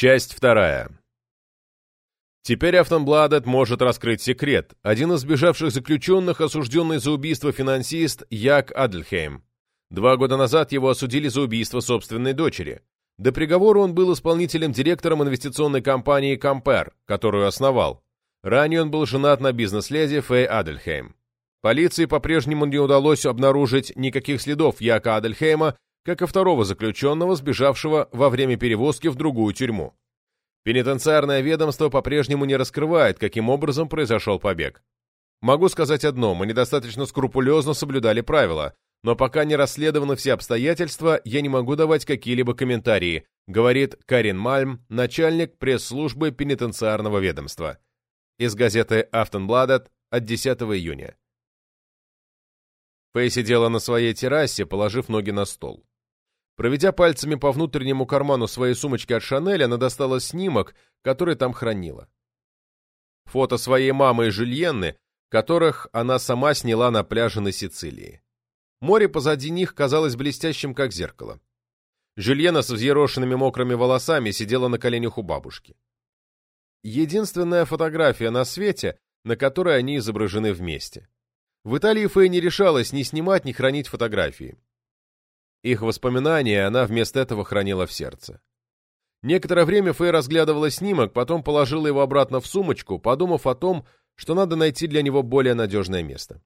Часть вторая. Теперь Автонбладет может раскрыть секрет. Один из сбежавших заключенных, осужденный за убийство финансист Як Адельхейм. Два года назад его осудили за убийство собственной дочери. До приговора он был исполнителем-директором инвестиционной компании «Компер», которую основал. Ранее он был женат на бизнес-леди Фэй Адельхейм. Полиции по-прежнему не удалось обнаружить никаких следов Яка Адельхейма, как и второго заключенного, сбежавшего во время перевозки в другую тюрьму. Пенитенциарное ведомство по-прежнему не раскрывает, каким образом произошел побег. Могу сказать одно, мы недостаточно скрупулезно соблюдали правила, но пока не расследованы все обстоятельства, я не могу давать какие-либо комментарии, говорит Карин Мальм, начальник пресс-службы пенитенциарного ведомства. Из газеты «Автонбладет» от 10 июня. Фэй сидела на своей террасе, положив ноги на стол. Проведя пальцами по внутреннему карману своей сумочки от Шанель, она достала снимок, который там хранила. Фото своей мамы и Жюльенны, которых она сама сняла на пляже на Сицилии. Море позади них казалось блестящим, как зеркало. Жюльена с взъерошенными мокрыми волосами сидела на коленях у бабушки. Единственная фотография на свете, на которой они изображены вместе. В Италии Фэй не решалась ни снимать, ни хранить фотографии. Их воспоминания она вместо этого хранила в сердце. Некоторое время Фэй разглядывала снимок, потом положила его обратно в сумочку, подумав о том, что надо найти для него более надежное место.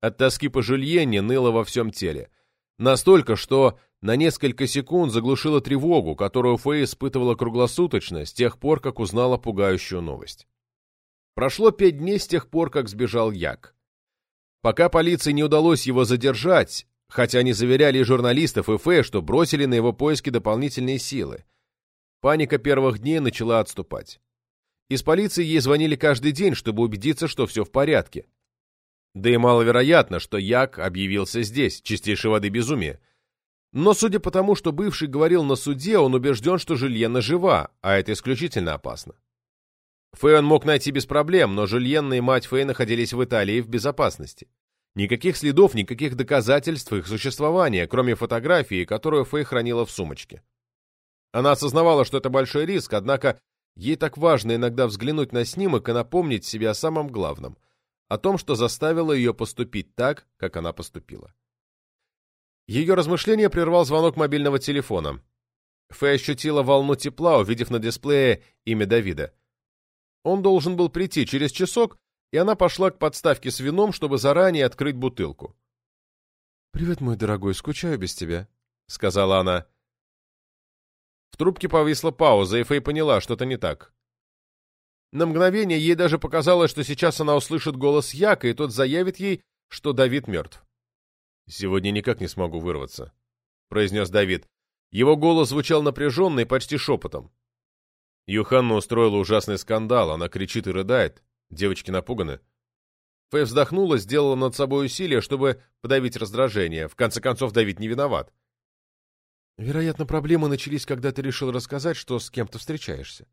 От тоски по Жюльене ныло во всем теле. Настолько, что на несколько секунд заглушила тревогу, которую Фэй испытывала круглосуточно с тех пор, как узнала пугающую новость. Прошло пять дней с тех пор, как сбежал Як. Пока полиции не удалось его задержать, хотя они заверяли журналистов и Фэ, что бросили на его поиски дополнительные силы. Паника первых дней начала отступать. Из полиции ей звонили каждый день, чтобы убедиться, что все в порядке. Да и маловероятно, что Як объявился здесь, чистейшей воды безумие. Но судя по тому, что бывший говорил на суде, он убежден, что Жильена жива, а это исключительно опасно. Фэй он мог найти без проблем, но Жильенна и мать Фэй находились в Италии в безопасности. Никаких следов, никаких доказательств их существования, кроме фотографии, которую Фэй хранила в сумочке. Она осознавала, что это большой риск, однако ей так важно иногда взглянуть на снимок и напомнить себе о самом главном — о том, что заставило ее поступить так, как она поступила. Ее размышление прервал звонок мобильного телефона. Фэй ощутила волну тепла, увидев на дисплее имя Давида. Он должен был прийти через часок, и она пошла к подставке с вином, чтобы заранее открыть бутылку. «Привет, мой дорогой, скучаю без тебя», — сказала она. В трубке повисла пауза, и Фэй поняла, что-то не так. На мгновение ей даже показалось, что сейчас она услышит голос Яка, и тот заявит ей, что Давид мертв. «Сегодня никак не смогу вырваться», — произнес Давид. Его голос звучал напряженно и почти шепотом. Юханна устроила ужасный скандал, она кричит и рыдает. Девочки напуганы. Фэй вздохнула, сделала над собой усилие, чтобы подавить раздражение. В конце концов, Давид не виноват. Вероятно, проблемы начались, когда ты решил рассказать, что с кем-то встречаешься.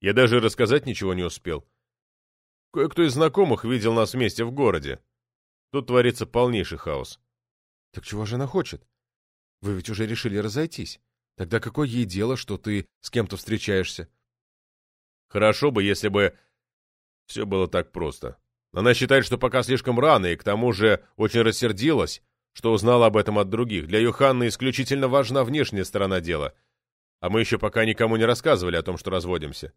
Я даже рассказать ничего не успел. Кое-кто из знакомых видел нас вместе в городе. Тут творится полнейший хаос. Так чего же она хочет? Вы ведь уже решили разойтись. Тогда какое ей дело, что ты с кем-то встречаешься? Хорошо бы, если бы все было так просто. Она считает, что пока слишком рано, и к тому же очень рассердилась, что узнала об этом от других. Для Юханны исключительно важна внешняя сторона дела. А мы еще пока никому не рассказывали о том, что разводимся.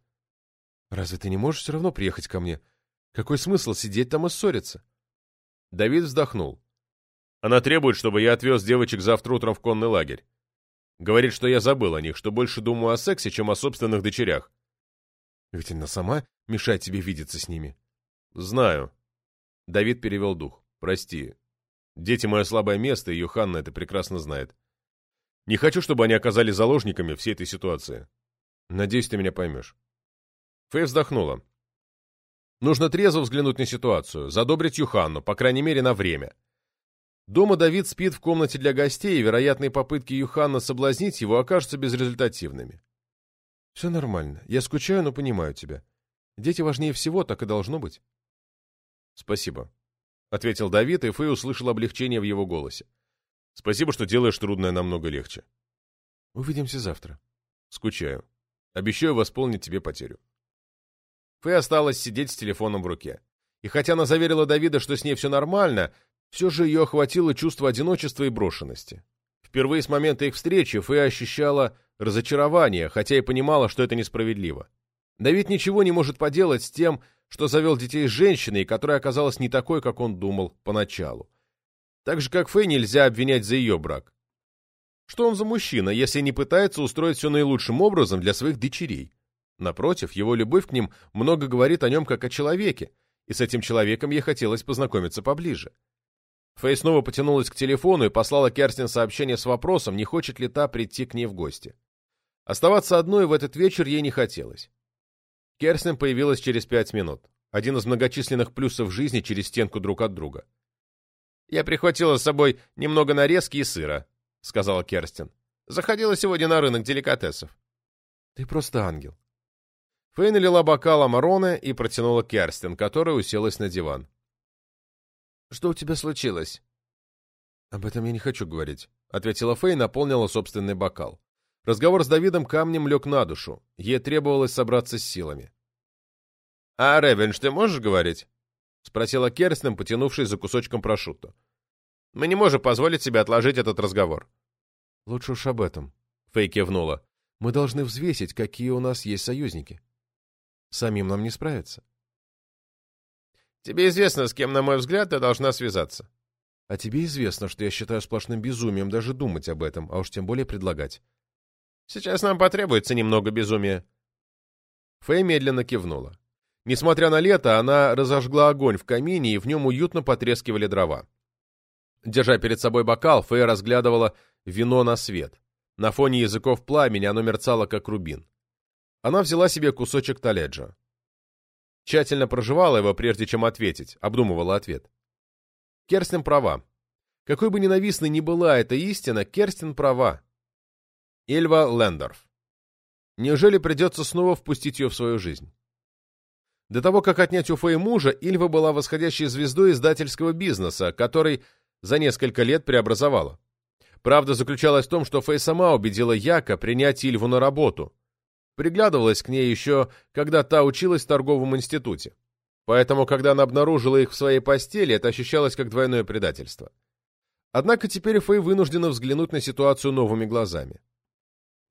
Разве ты не можешь все равно приехать ко мне? Какой смысл сидеть там и ссориться? Давид вздохнул. Она требует, чтобы я отвез девочек завтра утром в конный лагерь. Говорит, что я забыл о них, что больше думаю о сексе, чем о собственных дочерях. Ведь она сама мешает тебе видеться с ними. Знаю. Давид перевел дух. Прости. Дети — мое слабое место, и Юханна это прекрасно знает. Не хочу, чтобы они оказались заложниками всей этой ситуации. Надеюсь, ты меня поймешь. Фэй вздохнула. Нужно трезво взглянуть на ситуацию, задобрить Юханну, по крайней мере, на время. Дома Давид спит в комнате для гостей, и вероятные попытки Юханна соблазнить его окажутся безрезультативными. «Все нормально. Я скучаю, но понимаю тебя. Дети важнее всего, так и должно быть». «Спасибо», — ответил Давид, и Фэй услышал облегчение в его голосе. «Спасибо, что делаешь трудное намного легче». «Увидимся завтра». «Скучаю». Обещаю восполнить тебе потерю. Фэй осталась сидеть с телефоном в руке. И хотя она заверила Давида, что с ней все нормально, все же ее охватило чувство одиночества и брошенности. Впервые с момента их встречи Фэй ощущала разочарование, хотя и понимала, что это несправедливо. Давид ничего не может поделать с тем, что завел детей с женщиной, которая оказалась не такой, как он думал поначалу. Так же, как Фэй нельзя обвинять за ее брак. Что он за мужчина, если не пытается устроить все наилучшим образом для своих дочерей? Напротив, его любовь к ним много говорит о нем как о человеке, и с этим человеком ей хотелось познакомиться поближе. Фэй снова потянулась к телефону и послала Керстин сообщение с вопросом, не хочет ли та прийти к ней в гости. Оставаться одной в этот вечер ей не хотелось. Керстин появилась через пять минут. Один из многочисленных плюсов жизни через стенку друг от друга. «Я прихватила с собой немного нарезки и сыра», — сказала Керстин. «Заходила сегодня на рынок деликатесов». «Ты просто ангел». Фэй налила бокал Амароне и протянула Керстин, которая уселась на диван. «Что у тебя случилось?» «Об этом я не хочу говорить», — ответила Фэй и наполнила собственный бокал. Разговор с Давидом камнем лег на душу. Ей требовалось собраться с силами. «А, Ревенш, ты можешь говорить?» — спросила Керстин, потянувшись за кусочком прошутто. «Мы не можем позволить себе отложить этот разговор». «Лучше уж об этом», — Фэй кивнула. «Мы должны взвесить, какие у нас есть союзники. Самим нам не справиться». «Тебе известно, с кем, на мой взгляд, ты должна связаться». «А тебе известно, что я считаю сплошным безумием даже думать об этом, а уж тем более предлагать». Сейчас нам потребуется немного безумия». Фэй медленно кивнула. Несмотря на лето, она разожгла огонь в камине, и в нем уютно потрескивали дрова. Держа перед собой бокал, Фэй разглядывала вино на свет. На фоне языков пламени оно мерцало, как рубин. Она взяла себе кусочек таледжа. Тщательно проживала его, прежде чем ответить, обдумывала ответ. Керстин права. Какой бы ненавистной ни была эта истина, Керстин права. Ильва Лендорф. Неужели придется снова впустить ее в свою жизнь? До того, как отнять у Фэй мужа, Ильва была восходящей звездой издательского бизнеса, который за несколько лет преобразовала. Правда заключалась в том, что Фэй сама убедила Яка принять Ильву на работу. Приглядывалась к ней еще, когда та училась в торговом институте. Поэтому, когда она обнаружила их в своей постели, это ощущалось как двойное предательство. Однако теперь Фэй вынуждена взглянуть на ситуацию новыми глазами.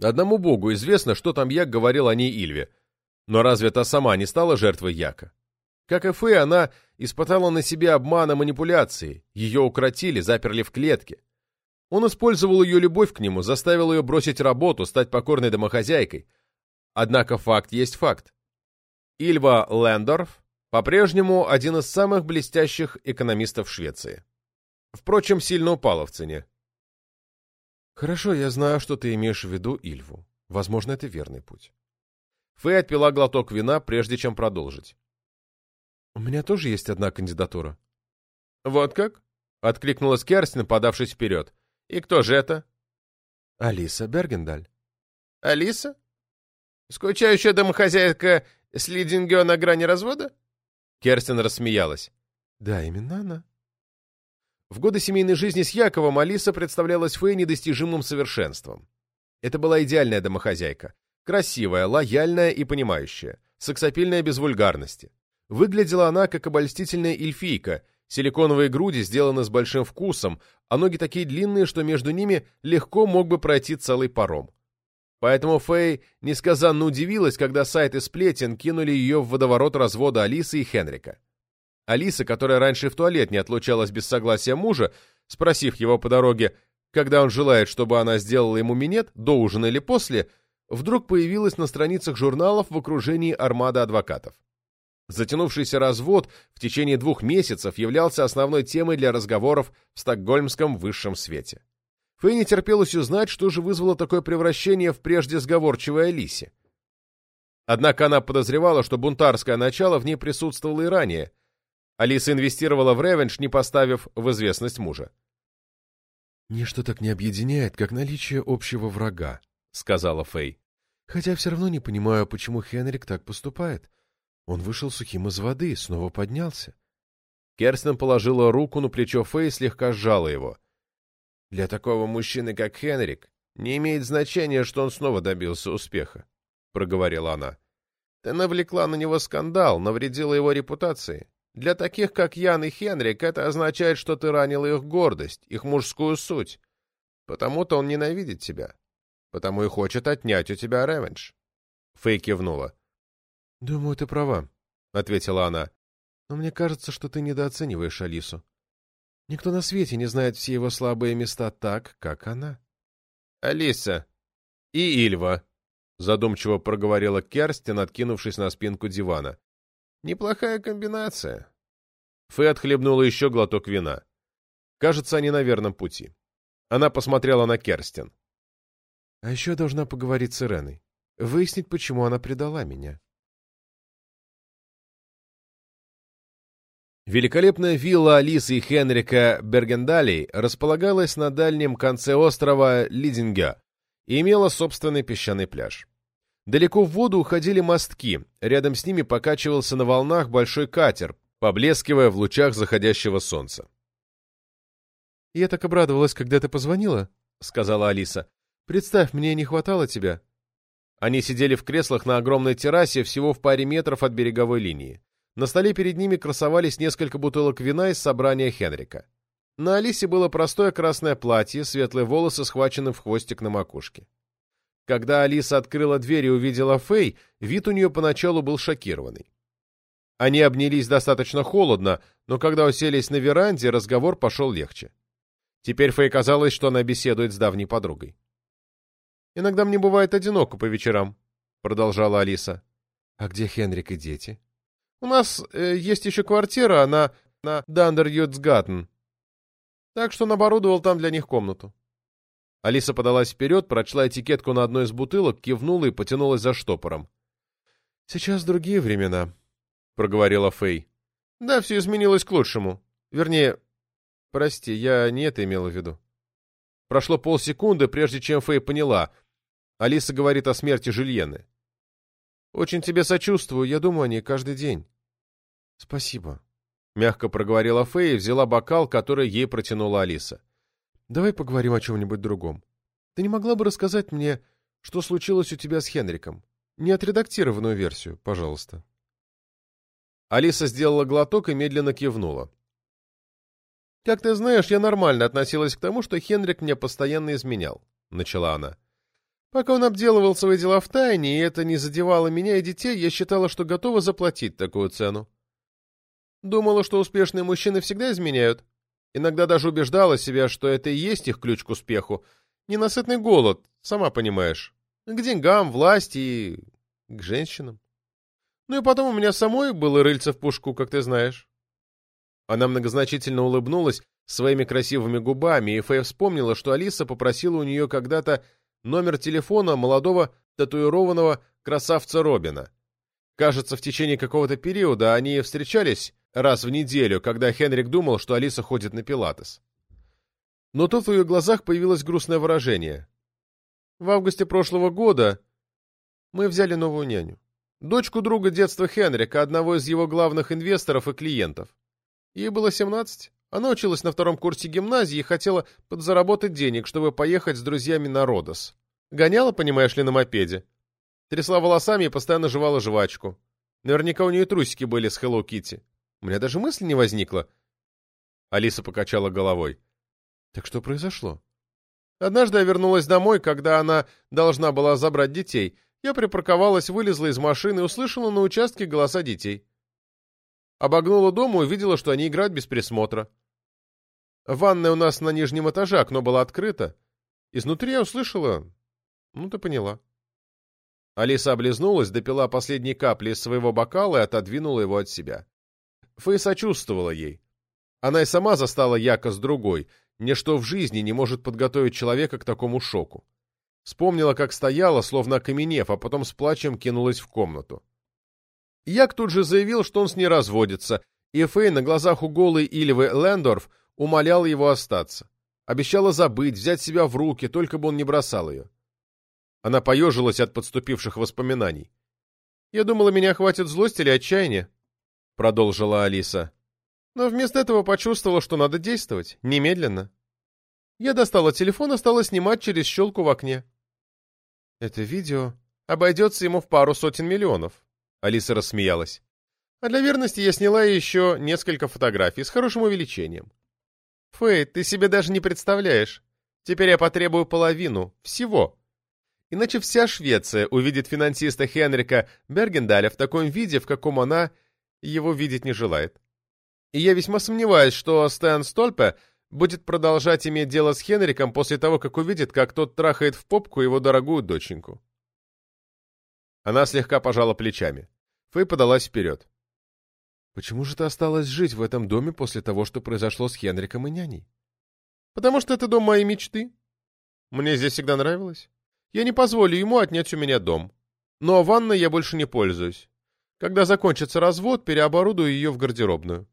Одному богу известно, что там Як говорил о ней Ильве. Но разве та сама не стала жертвой Яка? Как и Фэй, она испытала на себе обман и манипуляции. Ее укротили, заперли в клетке. Он использовал ее любовь к нему, заставил ее бросить работу, стать покорной домохозяйкой. Однако факт есть факт. Ильва Лендорф по-прежнему один из самых блестящих экономистов Швеции. Впрочем, сильно упала в цене. Хорошо, я знаю, что ты имеешь в виду Ильву. Возможно, это верный путь. Фэй отпила глоток вина, прежде чем продолжить. У меня тоже есть одна кандидатура. Вот как? Откликнулась Керстин, подавшись вперед. И кто же это? Алиса Бергендаль. Алиса? Скучающая домохозяйка с Лидингё на грани развода? Керстин рассмеялась. Да, именно она. В годы семейной жизни с Яковом Алиса представлялась Фэй недостижимым совершенством. Это была идеальная домохозяйка. Красивая, лояльная и понимающая. Сексапильная без вульгарности. Выглядела она как обольстительная эльфийка, силиконовые груди сделаны с большим вкусом, а ноги такие длинные, что между ними легко мог бы пройти целый паром. Поэтому Фэй несказанно удивилась, когда сайты сплетен кинули ее в водоворот развода Алисы и Хенрика. Алиса, которая раньше в туалет не отлучалась без согласия мужа, спросив его по дороге, когда он желает, чтобы она сделала ему минет, до ужина или после, вдруг появилась на страницах журналов в окружении армады адвокатов. Затянувшийся развод в течение двух месяцев являлся основной темой для разговоров в стокгольмском высшем свете. Фэй не терпелось узнать, что же вызвало такое превращение в прежде сговорчивой Алисе. Однако она подозревала, что бунтарское начало в ней присутствовало и ранее – Алиса инвестировала в ревенш, не поставив в известность мужа. «Ничто так не объединяет, как наличие общего врага», — сказала Фэй. «Хотя все равно не понимаю, почему Хенрик так поступает. Он вышел сухим из воды, снова поднялся». Керстен положила руку на плечо Фэй и слегка сжала его. «Для такого мужчины, как Хенрик, не имеет значения, что он снова добился успеха. проговорила она. «Ты навлекла на него скандал, навредила его репутации. Для таких, как Ян и Хенрик, это означает, что ты ранила их гордость, их мужскую суть. Потому-то он ненавидит тебя. Потому и хочет отнять у тебя ревенж». Фэй кивнула. «Думаю, ты права», — ответила она. «Но мне кажется, что ты недооцениваешь Алису. Никто на свете не знает все его слабые места так, как она». «Алиса и Ильва», — задумчиво проговорила Керстин, откинувшись на спинку дивана. «Неплохая комбинация». Фэй отхлебнула еще глоток вина. Кажется, они на верном пути. Она посмотрела на Керстин. «А еще должна поговорить с Иреной. Выяснить, почему она предала меня». Великолепная вилла Алисы и Хенрика Бергендалей располагалась на дальнем конце острова Лидинга и имела собственный песчаный пляж. Далеко в воду уходили мостки, рядом с ними покачивался на волнах большой катер, поблескивая в лучах заходящего солнца. «Я так обрадовалась, когда ты позвонила», — сказала Алиса. «Представь, мне не хватало тебя». Они сидели в креслах на огромной террасе всего в паре метров от береговой линии. На столе перед ними красовались несколько бутылок вина из собрания Хенрика. На Алисе было простое красное платье, светлые волосы схвачены в хвостик на макушке. Когда Алиса открыла дверь и увидела Фэй, вид у нее поначалу был шокированный. Они обнялись достаточно холодно, но когда уселись на веранде, разговор пошел легче. Теперь Фэй казалось, что она беседует с давней подругой. «Иногда мне бывает одиноко по вечерам», — продолжала Алиса. «А где Хенрик и дети?» У нас э, есть еще квартира на, на Дандер-Ютсгаттен. Так что он оборудовал там для них комнату. Алиса подалась вперед, прочла этикетку на одной из бутылок, кивнула и потянулась за штопором. — Сейчас другие времена, — проговорила Фэй. — Да, все изменилось к лучшему. Вернее, прости, я не это имела в виду. Прошло полсекунды, прежде чем Фэй поняла. Алиса говорит о смерти Жильены. — Очень тебе сочувствую, я думаю о ней каждый день. «Спасибо», — мягко проговорила Фэй и взяла бокал, который ей протянула Алиса. «Давай поговорим о чем-нибудь другом. Ты не могла бы рассказать мне, что случилось у тебя с Хенриком? Не отредактированную версию, пожалуйста». Алиса сделала глоток и медленно кивнула. «Как ты знаешь, я нормально относилась к тому, что Хенрик мне постоянно изменял», — начала она. «Пока он обделывал свои дела в тайне, и это не задевало меня и детей, я считала, что готова заплатить такую цену. Думала, что успешные мужчины всегда изменяют. Иногда даже убеждала себя, что это и есть их ключ к успеху. Ненасытный голод, сама понимаешь. К деньгам, власти и к женщинам. Ну и потом у меня самой было рыльце в пушку, как ты знаешь. Она многозначительно улыбнулась своими красивыми губами, и Фэй вспомнила, что Алиса попросила у нее когда-то номер телефона молодого татуированного красавца Робина. Кажется, в течение какого-то периода они встречались раз в неделю, когда Хенрик думал, что Алиса ходит на пилатес. Но тут в ее глазах появилось грустное выражение. В августе прошлого года мы взяли новую няню. Дочку друга детства Хенрика, одного из его главных инвесторов и клиентов. Ей было 17. Она училась на втором курсе гимназии и хотела подзаработать денег, чтобы поехать с друзьями на Родос. Гоняла, понимаешь ли, на мопеде. Трясла волосами и постоянно жевала жвачку. Наверняка у нее трусики были с Hello Kitty. У меня даже мысли не возникло. Алиса покачала головой. Так что произошло? Однажды я вернулась домой, когда она должна была забрать детей. Я припарковалась, вылезла из машины и услышала на участке голоса детей. Обогнула дом и увидела, что они играют без присмотра. Ванная у нас на нижнем этаже, окно было открыто. Изнутри я услышала... Ну, ты поняла. Алиса облизнулась, допила последние капли из своего бокала и отодвинула его от себя. Фэй сочувствовала ей. Она и сама застала Яка с другой. Ничто в жизни не может подготовить человека к такому шоку. Вспомнила, как стояла, словно окаменев, а потом с плачем кинулась в комнату. Як тут же заявил, что он с ней разводится, и Фэй на глазах у голой Ильвы Лендорф умолял его остаться. Обещала забыть, взять себя в руки, только бы он не бросал ее. Она поежилась от подступивших воспоминаний. «Я думала, меня хватит злость или отчаяния. — продолжила Алиса. Но вместо этого почувствовала, что надо действовать, немедленно. Я достала телефон и стала снимать через щелку в окне. «Это видео?» Обойдется ему в пару сотен миллионов. Алиса рассмеялась. А для верности я сняла еще несколько фотографий с хорошим увеличением. Фэй, ты себе даже не представляешь. Теперь я потребую половину. Всего. Иначе вся Швеция увидит финансиста Хенрика Бергендаля в таком виде, в каком она его видеть не желает. И я весьма сомневаюсь, что Стэн Стольпе будет продолжать иметь дело с Хенриком после того, как увидит, как тот трахает в попку его дорогую доченьку. Она слегка пожала плечами. Фэй подалась вперед. «Почему же ты осталась жить в этом доме после того, что произошло с Хенриком и няней?» «Потому что это дом моей мечты. Мне здесь всегда нравилось. Я не позволю ему отнять у меня дом. Но ванной я больше не пользуюсь. Когда закончится развод, переоборудую ее в гардеробную».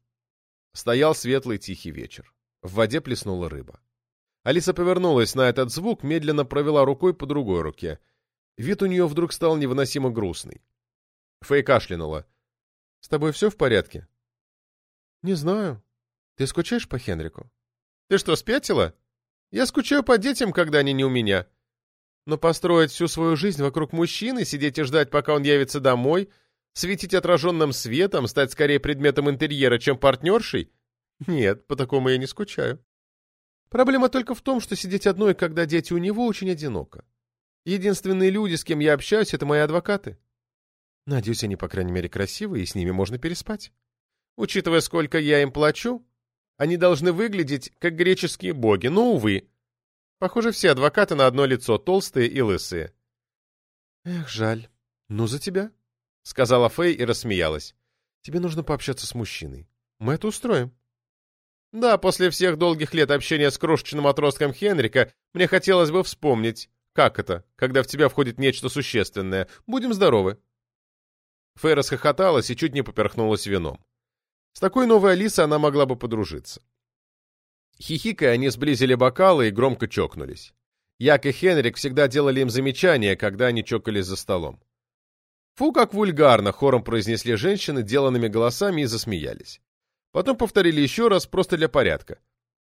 Стоял светлый тихий вечер. В воде плеснула рыба. Алиса повернулась на этот звук, медленно провела рукой по другой руке. Вид у нее вдруг стал невыносимо грустный. Фэй кашлянула. — С тобой все в порядке? — Не знаю. Ты скучаешь по Хенрику? — Ты что, спятила? Я скучаю по детям, когда они не у меня. Но построить всю свою жизнь вокруг мужчины, сидеть и ждать, пока он явится домой, светить отраженным светом, стать скорее предметом интерьера, чем партнершей — нет, по такому я не скучаю. Проблема только в том, что сидеть одной, когда дети у него, очень одиноко. Единственные люди, с кем я общаюсь, это мои адвокаты. Надеюсь, они, по крайней мере, красивые, и с ними можно переспать. Учитывая, сколько я им плачу, они должны выглядеть, как греческие боги, но, увы. Похоже, все адвокаты на одно лицо, толстые и лысые. Эх, жаль. Ну, за тебя, — сказала Фэй и рассмеялась. Тебе нужно пообщаться с мужчиной. Мы это устроим. Да, после всех долгих лет общения с крошечным отростком Хенрика, мне хотелось бы вспомнить, как это, когда в тебя входит нечто существенное. Будем здоровы. Фэй расхохоталась и чуть не поперхнулась вином. С такой новой Алисой она могла бы подружиться. Хихикая, они сблизили бокалы и громко чокнулись. Як и Хенрик всегда делали им замечания, когда они чокались за столом. «Фу, как вульгарно!» — хором произнесли женщины деланными голосами и засмеялись. Потом повторили еще раз, просто для порядка.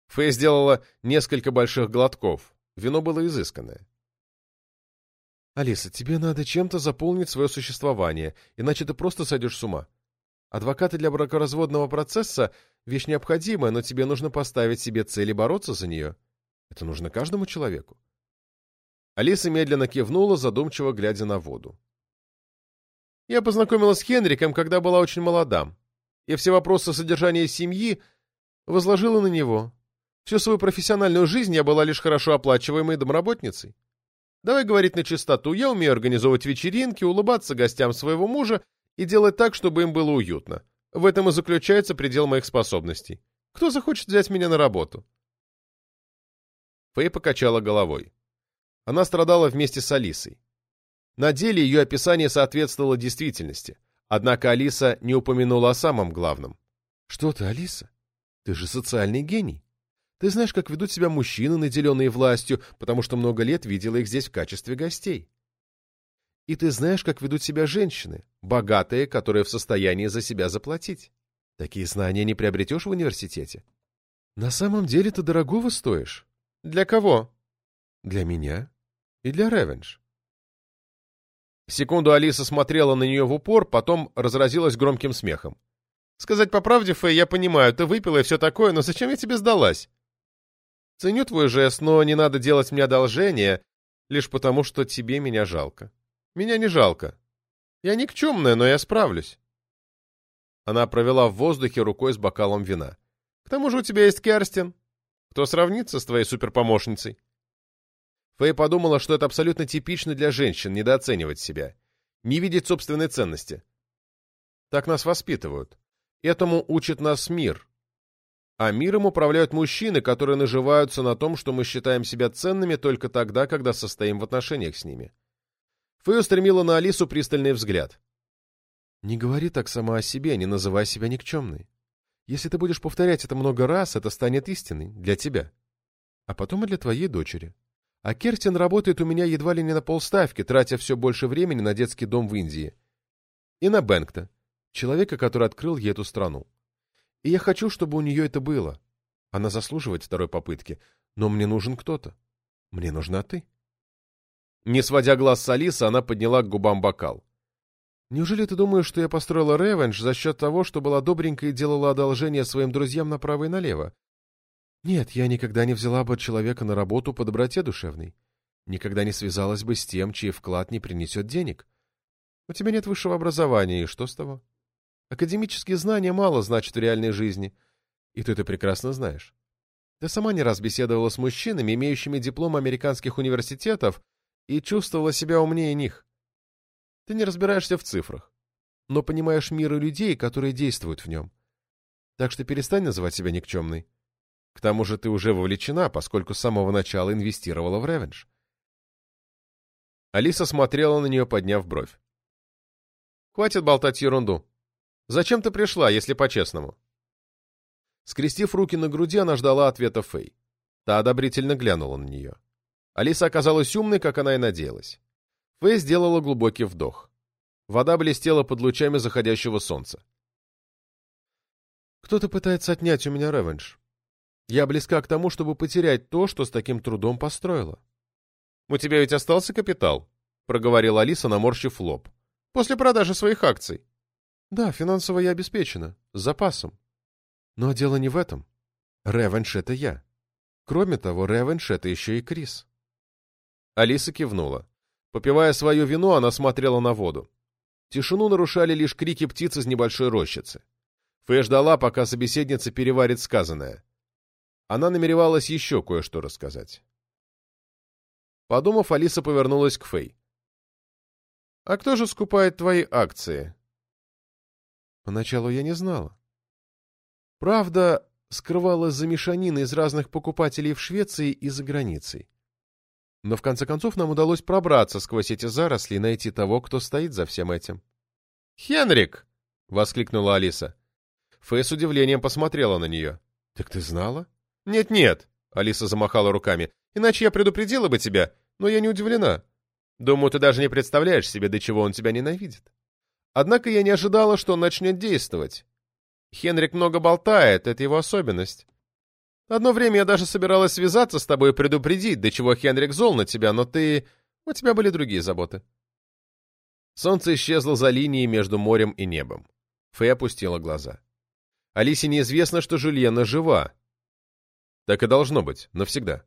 Фэй сделала несколько больших глотков. Вино было изысканное. «Алиса, тебе надо чем-то заполнить свое существование, иначе ты просто сойдешь с ума. Адвокаты для бракоразводного процесса — вещь необходимая, но тебе нужно поставить себе цель и бороться за нее. Это нужно каждому человеку». Алиса медленно кивнула, задумчиво глядя на воду. «Я познакомилась с Хенриком, когда была очень молода и все вопросы содержания семьи возложила на него. Всю свою профессиональную жизнь я была лишь хорошо оплачиваемой домработницей. Давай говорить на чистоту, я умею организовывать вечеринки, улыбаться гостям своего мужа и делать так, чтобы им было уютно. В этом и заключается предел моих способностей. Кто захочет взять меня на работу?» Фэй покачала головой. Она страдала вместе с Алисой. На деле ее описание соответствовало действительности — Однако Алиса не упомянула о самом главном. «Что ты, Алиса? Ты же социальный гений. Ты знаешь, как ведут себя мужчины, наделенные властью, потому что много лет видела их здесь в качестве гостей. И ты знаешь, как ведут себя женщины, богатые, которые в состоянии за себя заплатить. Такие знания не приобретешь в университете. На самом деле ты дорогого стоишь. Для кого? Для меня и для Ревенж. Секунду Алиса смотрела на нее в упор, потом разразилась громким смехом. «Сказать по правде, Фэй, я понимаю, ты выпила и все такое, но зачем я тебе сдалась?» «Ценю твой жест, но не надо делать мне одолжение, лишь потому, что тебе меня жалко. Меня не жалко. Я никчемная, но я справлюсь». Она провела в воздухе рукой с бокалом вина. «К тому же у тебя есть Керстин. Кто сравнится с твоей суперпомощницей?» Фэй подумала, что это абсолютно типично для женщин недооценивать себя, не видеть собственной ценности. Так нас воспитывают. Этому учит нас мир. А миром управляют мужчины, которые наживаются на том, что мы считаем себя ценными только тогда, когда состоим в отношениях с ними. Фэй устремила на Алису пристальный взгляд. «Не говори так сама о себе, не называй себя никчемной. Если ты будешь повторять это много раз, это станет истиной для тебя. А потом и для твоей дочери. А Керстин работает у меня едва ли не на полставки, тратя все больше времени на детский дом в Индии. И на Бэнкта, человека, который открыл ей эту страну. И я хочу, чтобы у нее это было. Она заслуживает второй попытки, но мне нужен кто-то. Мне нужна ты. Не сводя глаз с Алисы, она подняла к губам бокал. «Неужели ты думаешь, что я построила ревенж за счет того, что была добренькой и делала одолжение своим друзьям направо и налево? Нет, я никогда не взяла бы человека на работу по доброте душевной. Никогда не связалась бы с тем, чей вклад не принесет денег. У тебя нет высшего образования, и что с того? Академические знания мало значат в реальной жизни, и ты это прекрасно знаешь. Ты сама не раз беседовала с мужчинами, имеющими диплом американских университетов, и чувствовала себя умнее них. Ты не разбираешься в цифрах, но понимаешь мир и людей, которые действуют в нем. Так что перестань называть себя никчемной. К тому же ты уже вовлечена, поскольку с самого начала инвестировала в ревенж. Алиса смотрела на нее, подняв бровь. «Хватит болтать ерунду. Зачем ты пришла, если по-честному?» Скрестив руки на груди, она ждала ответа Фэй. Та одобрительно глянула на нее. Алиса оказалась умной, как она и надеялась. Фэй сделала глубокий вдох. Вода блестела под лучами заходящего солнца. «Кто-то пытается отнять у меня ревенж. Я близка к тому, чтобы потерять то, что с таким трудом построила». «У тебя ведь остался капитал?» — проговорила Алиса, наморщив лоб. «После продажи своих акций». «Да, финансово я обеспечена. С запасом. Но дело не в этом. Ревенш — это я. Кроме того, Ревенш — это еще и Крис. Алиса кивнула. Попивая свое вино, она смотрела на воду. Тишину нарушали лишь крики птиц из небольшой рощицы. Фэй ждала, пока собеседница переварит сказанное. Она намеревалась еще кое-что рассказать. Подумав, Алиса повернулась к Фэй. «А кто же скупает твои акции?» Поначалу я не знала. Правда, скрывалась за мешанины из разных покупателей в Швеции и за границей. Но в конце концов нам удалось пробраться сквозь эти заросли и найти того, кто стоит за всем этим. «Хенрик!» — воскликнула Алиса. Фэй с удивлением посмотрела на нее. «Так ты знала?» «Нет-нет», — Алиса замахала руками. «Иначе я предупредила бы тебя, но я не удивлена. Думаю, ты даже не представляешь себе, до чего он тебя ненавидит. Однако я не ожидала, что он начнет действовать. Хенрик много болтает, это его особенность. Одно время я даже собиралась связаться с тобой и предупредить, до чего Хенрик зол на тебя, но ты... У тебя были другие заботы. Солнце исчезло за линией между морем и небом. Фэй опустила глаза. Алисе неизвестно, что Жульена жива. Так и должно быть, навсегда.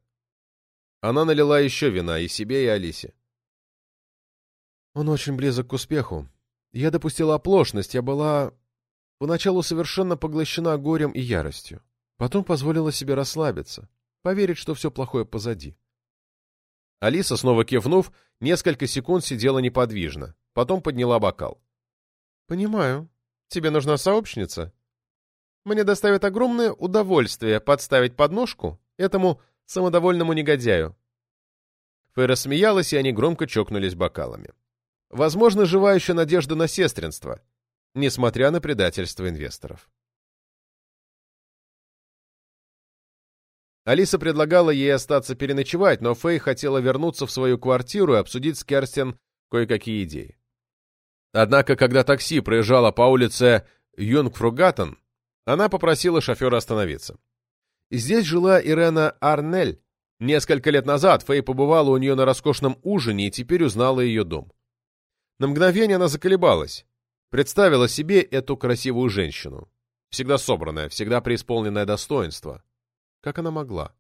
Она налила еще вина и себе, и Алисе. Он очень близок к успеху. Я допустила оплошность, я была Поначалу совершенно поглощена горем и яростью. Потом позволила себе расслабиться, поверить, что все плохое позади. Алиса, снова кивнув, несколько секунд сидела неподвижно, потом подняла бокал. «Понимаю. Тебе нужна сообщница? Мне доставит огромное удовольствие подставить подножку этому самодовольному негодяю». Фэй рассмеялась, и они громко чокнулись бокалами. Возможно, жива еще надежда на сестринство — несмотря на предательство инвесторов. Алиса предлагала ей остаться переночевать, но Фэй хотела вернуться в свою квартиру и обсудить с Керстен кое-какие идеи. Однако, когда такси проезжало по улице Юнгфругаттен, она попросила шофера остановиться. Здесь жила Ирена Арнель. Несколько лет назад Фэй побывала у нее на роскошном ужине и теперь узнала ее дом. На мгновение она заколебалась. Представила себе эту красивую женщину. Всегда собранная, всегда преисполненное достоинство. Как она могла?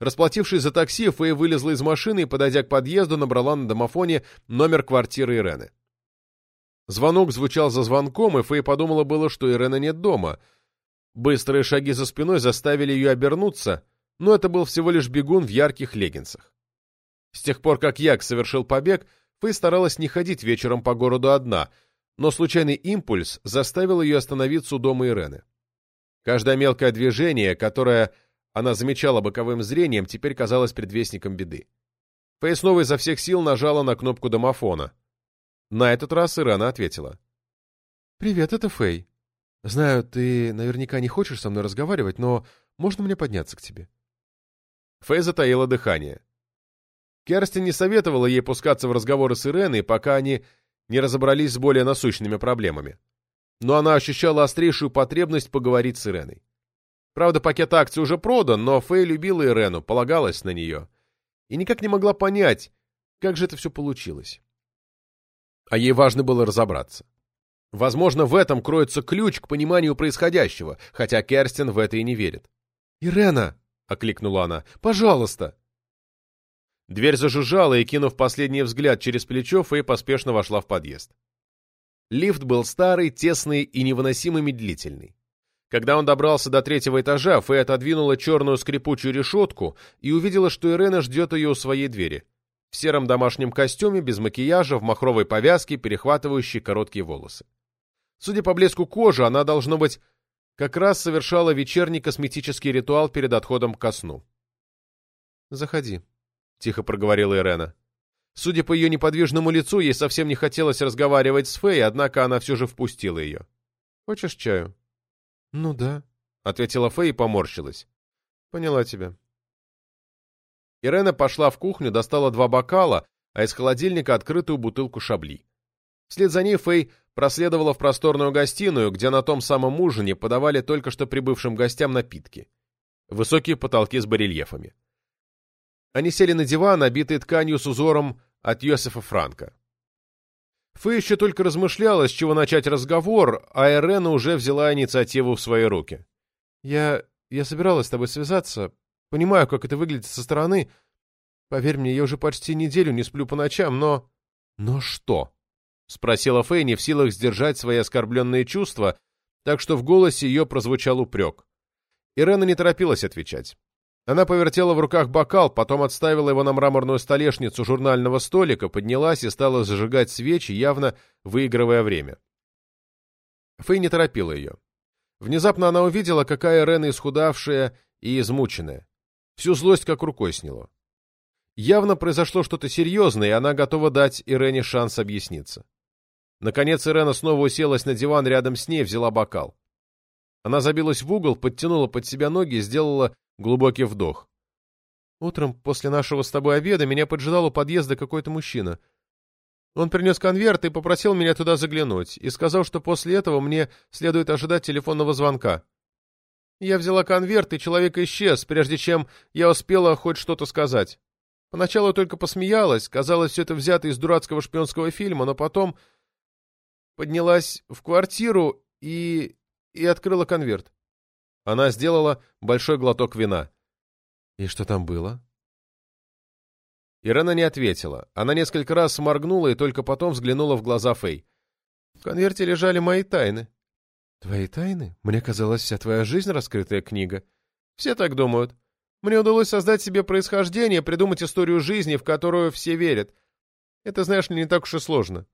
Расплатившись за такси, Фэй вылезла из машины и, подойдя к подъезду, набрала на домофоне номер квартиры Ирены. Звонок звучал за звонком, и Фэй подумала было, что Ирена нет дома. Быстрые шаги за спиной заставили ее обернуться, но это был всего лишь бегун в ярких леггинсах. С тех пор, как Як совершил побег, Фэй старалась не ходить вечером по городу одна — но случайный импульс заставил ее остановиться у дома Ирены. Каждое мелкое движение, которое она замечала боковым зрением, теперь казалось предвестником беды. Фэй снова изо всех сил нажала на кнопку домофона. На этот раз Ирена ответила. «Привет, это Фэй. Знаю, ты наверняка не хочешь со мной разговаривать, но можно мне подняться к тебе?» Фэй затаила дыхание. Керстин не советовала ей пускаться в разговоры с Иреной, пока они не разобрались с более насущными проблемами. Но она ощущала острейшую потребность поговорить с Иреной. Правда, пакет акций уже продан, но Фэй любила Ирену, полагалась на нее. И никак не могла понять, Как же это все получилось? А ей важно было разобраться. Возможно, в этом кроется ключ к пониманию происходящего, хотя Керстин в это и не верит. «Ирена!» — окликнула она. «Пожалуйста!» Дверь зажужжала, и, кинув последний взгляд через плечо, Фэй поспешно вошла в подъезд. Лифт был старый, тесный и невыносимо медлительный. Когда он добрался до третьего этажа, Фэй отодвинула черную скрипучую решетку и увидела, что Ирена ждет ее у своей двери. В сером домашнем костюме, без макияжа, в махровой повязке, перехватывающей короткие волосы. Судя по блеску кожи, она, должно быть, как раз совершала вечерний косметический ритуал перед отходом ко сну. «Заходи», — тихо проговорила Ирена. Судя по ее неподвижному лицу, ей совсем не хотелось разговаривать с Фэй, однако она все же впустила ее. «Хочешь чаю?» «Ну да», — ответила Фэй и поморщилась. «Поняла тебя». Ирена пошла в кухню, достала два бокала, а из холодильника открытую бутылку шабли. Вслед за ней Фэй проследовала в просторную гостиную, где на том самом ужине подавали только что прибывшим гостям напитки. Высокие потолки с барельефами. Они сели на диван, обитый тканью с узором от Йосифа Франка. Фэй еще только размышляла, с чего начать разговор, а Эрена уже взяла инициативу в свои руки. «Я... я собиралась с тобой связаться. Понимаю, как это выглядит со стороны. Поверь мне, я уже почти неделю не сплю по ночам, но...» «Но что?» — спросила Фэй, не в силах сдержать свои оскорбленные чувства, так что в голосе ее прозвучал упрек. Ирена не торопилась отвечать. Она повертела в руках бокал, потом отставила его на мраморную столешницу журнального столика, поднялась и стала зажигать свечи, явно выигрывая время. Фэй не торопила ее. Внезапно она увидела, какая Рена исхудавшая и измученная. Всю злость как рукой сняло. Явно произошло что-то серьезное, и она готова дать Ирене шанс объясниться. Наконец Ирена снова уселась на диван рядом с ней, взяла бокал. Она забилась в угол, подтянула под себя ноги и сделала Глубокий вдох. Утром после нашего с тобой обеда меня поджидал у подъезда какой-то мужчина. Он принес конверт и попросил меня туда заглянуть, и сказал, что после этого мне следует ожидать телефонного звонка. Я взяла конверт, и человек исчез, прежде чем я успела хоть что-то сказать. Поначалу только посмеялась, казалось, все это взято из дурацкого шпионского фильма, но потом поднялась в квартиру и... и открыла конверт. Она сделала большой глоток вина. «И что там было?» Ирена не ответила. Она несколько раз сморгнула и только потом взглянула в глаза Фэй. «В конверте лежали мои тайны». «Твои тайны? Мне казалось, вся твоя жизнь раскрытая книга». «Все так думают. Мне удалось создать себе происхождение, придумать историю жизни, в которую все верят. Это, знаешь ли, не так уж и сложно.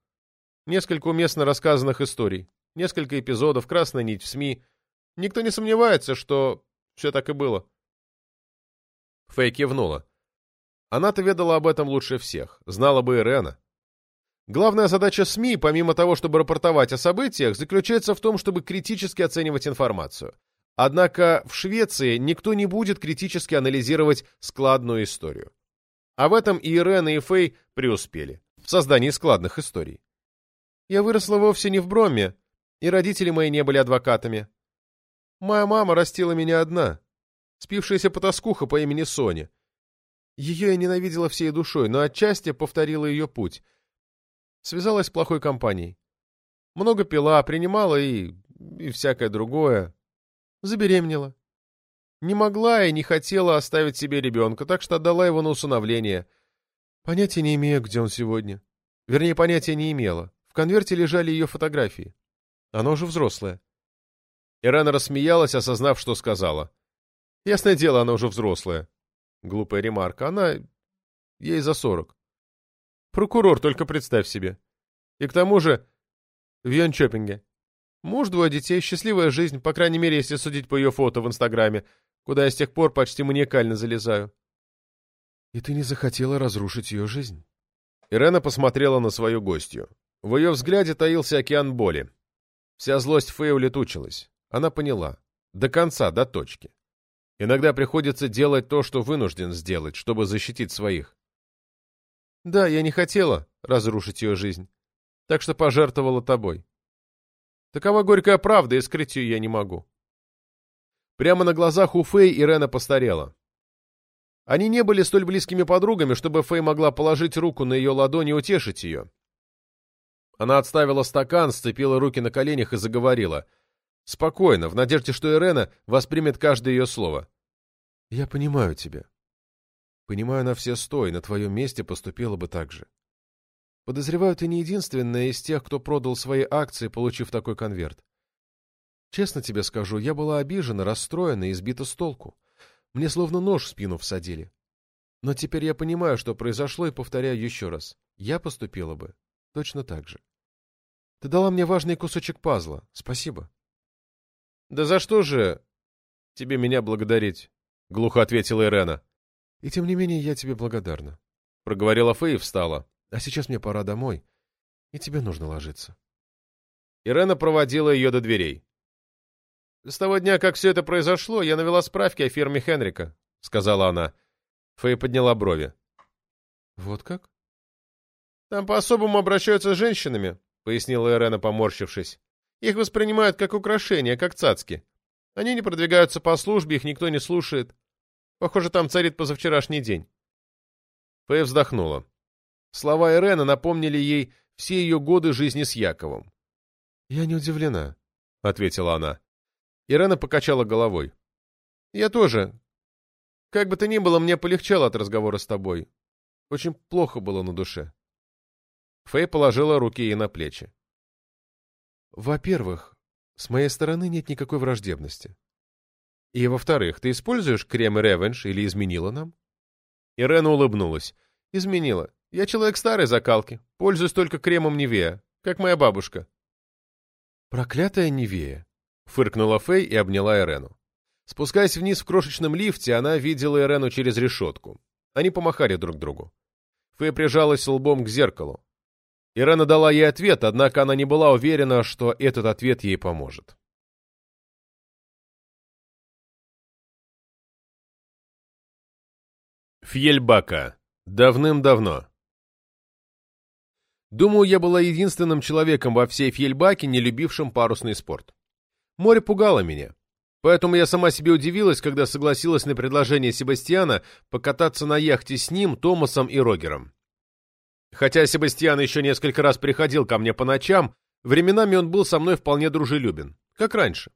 Несколько уместно рассказанных историй, несколько эпизодов, красная нить в СМИ — Никто не сомневается, что все так и было. Фэй кивнула. Она-то ведала об этом лучше всех, знала бы Ирена. Главная задача СМИ, помимо того, чтобы рапортовать о событиях, заключается в том, чтобы критически оценивать информацию. Однако в Швеции никто не будет критически анализировать складную историю. А в этом и Ирена, и Фэй преуспели. В создании складных историй. Я выросла вовсе не в Броме, и родители мои не были адвокатами. Моя мама растила меня одна, спившаяся потаскуха по имени Соня. Ее я ненавидела всей душой, но отчасти повторила ее путь. Связалась с плохой компанией. Много пила, принимала и... и всякое другое. Забеременела. Не могла и не хотела оставить себе ребенка, так что отдала его на усыновление. Понятия не имею, где он сегодня. Вернее, понятия не имела. В конверте лежали ее фотографии. Она уже взрослая. Ирена рассмеялась, осознав, что сказала. Ясное дело, она уже взрослая. Глупая ремарка. Она... ей за сорок. Прокурор, только представь себе. И к тому же в Йончопинге. Муж, двое детей, счастливая жизнь, по крайней мере, если судить по ее фото в Инстаграме, куда я с тех пор почти маниакально залезаю. И ты не захотела разрушить ее жизнь? Ирена посмотрела на свою гостью. В ее взгляде таился океан боли. Вся злость Фэй улетучилась. Она поняла. До конца, до точки. Иногда приходится делать то, что вынужден сделать, чтобы защитить своих. Да, я не хотела разрушить ее жизнь, так что пожертвовала тобой. Такова горькая правда, и скрыть ее я не могу. Прямо на глазах у Фэй Ирена постарела. Они не были столь близкими подругами, чтобы Фэй могла положить руку на ее ладонь и утешить ее. Она отставила стакан, сцепила руки на коленях и заговорила. Спокойно, в надежде, что Ирена воспримет каждое ее слово. «Я понимаю тебя. Понимаю на все сто, и на твоем месте поступила бы так же. Подозреваю, ты не единственная из тех, кто продал свои акции, получив такой конверт. Честно тебе скажу, я была обижена, расстроена и сбита с толку. Мне словно нож в спину всадили. Но теперь я понимаю, что произошло, и повторяю еще раз. Я поступила бы точно так же. Ты дала мне важный кусочек пазла. Спасибо. — Да за что же тебе меня благодарить? — глухо ответила Ирена. — И тем не менее я тебе благодарна. Проговорила Фэй и встала. — А сейчас мне пора домой, и тебе нужно ложиться. Ирена проводила ее до дверей. «С того дня, как все это произошло, я навела справки о фирме Хенрика», — сказала она. Фэй подняла брови. «Вот как?» «Там по-особому обращаются с женщинами», — пояснила Ирена, поморщившись. «Их воспринимают как украшения, как цацки. Они не продвигаются по службе, их никто не слушает. Похоже, там царит позавчерашний день». Фэй вздохнула. Слова Ирена напомнили ей все ее годы жизни с Яковом. «Я не удивлена», — ответила она. Ирена покачала головой. «Я тоже. Как бы то ни было, мне полегчало от разговора с тобой. Очень плохо было на душе». Фэй положила руки ей на плечи. «Во-первых, с моей стороны нет никакой враждебности. И, во-вторых, ты используешь крем Ревенш или изменила нам?» Ирена улыбнулась. «Изменила. Я человек старой закалки. Пользуюсь только кремом Невея, как моя бабушка». «Проклятая Невея!» — фыркнула Фэй и обняла Эрену. Спускаясь вниз в крошечном лифте, она видела Эрену через решетку. Они помахали друг другу. Фэй прижалась лбом к зеркалу. Ирена дала ей ответ, однако она не была уверена, что этот ответ ей поможет. Фьельбака. Давным-давно. Думаю, я была единственным человеком во всей Фьельбаке, не любившим парусный спорт. Море пугало меня. Поэтому я сама себе удивилась, когда согласилась на предложение Себастьяна покататься на яхте с ним, Томасом и Рогером. Хотя Себастьян еще несколько раз приходил ко мне по ночам, временами он был со мной вполне дружелюбен, как раньше,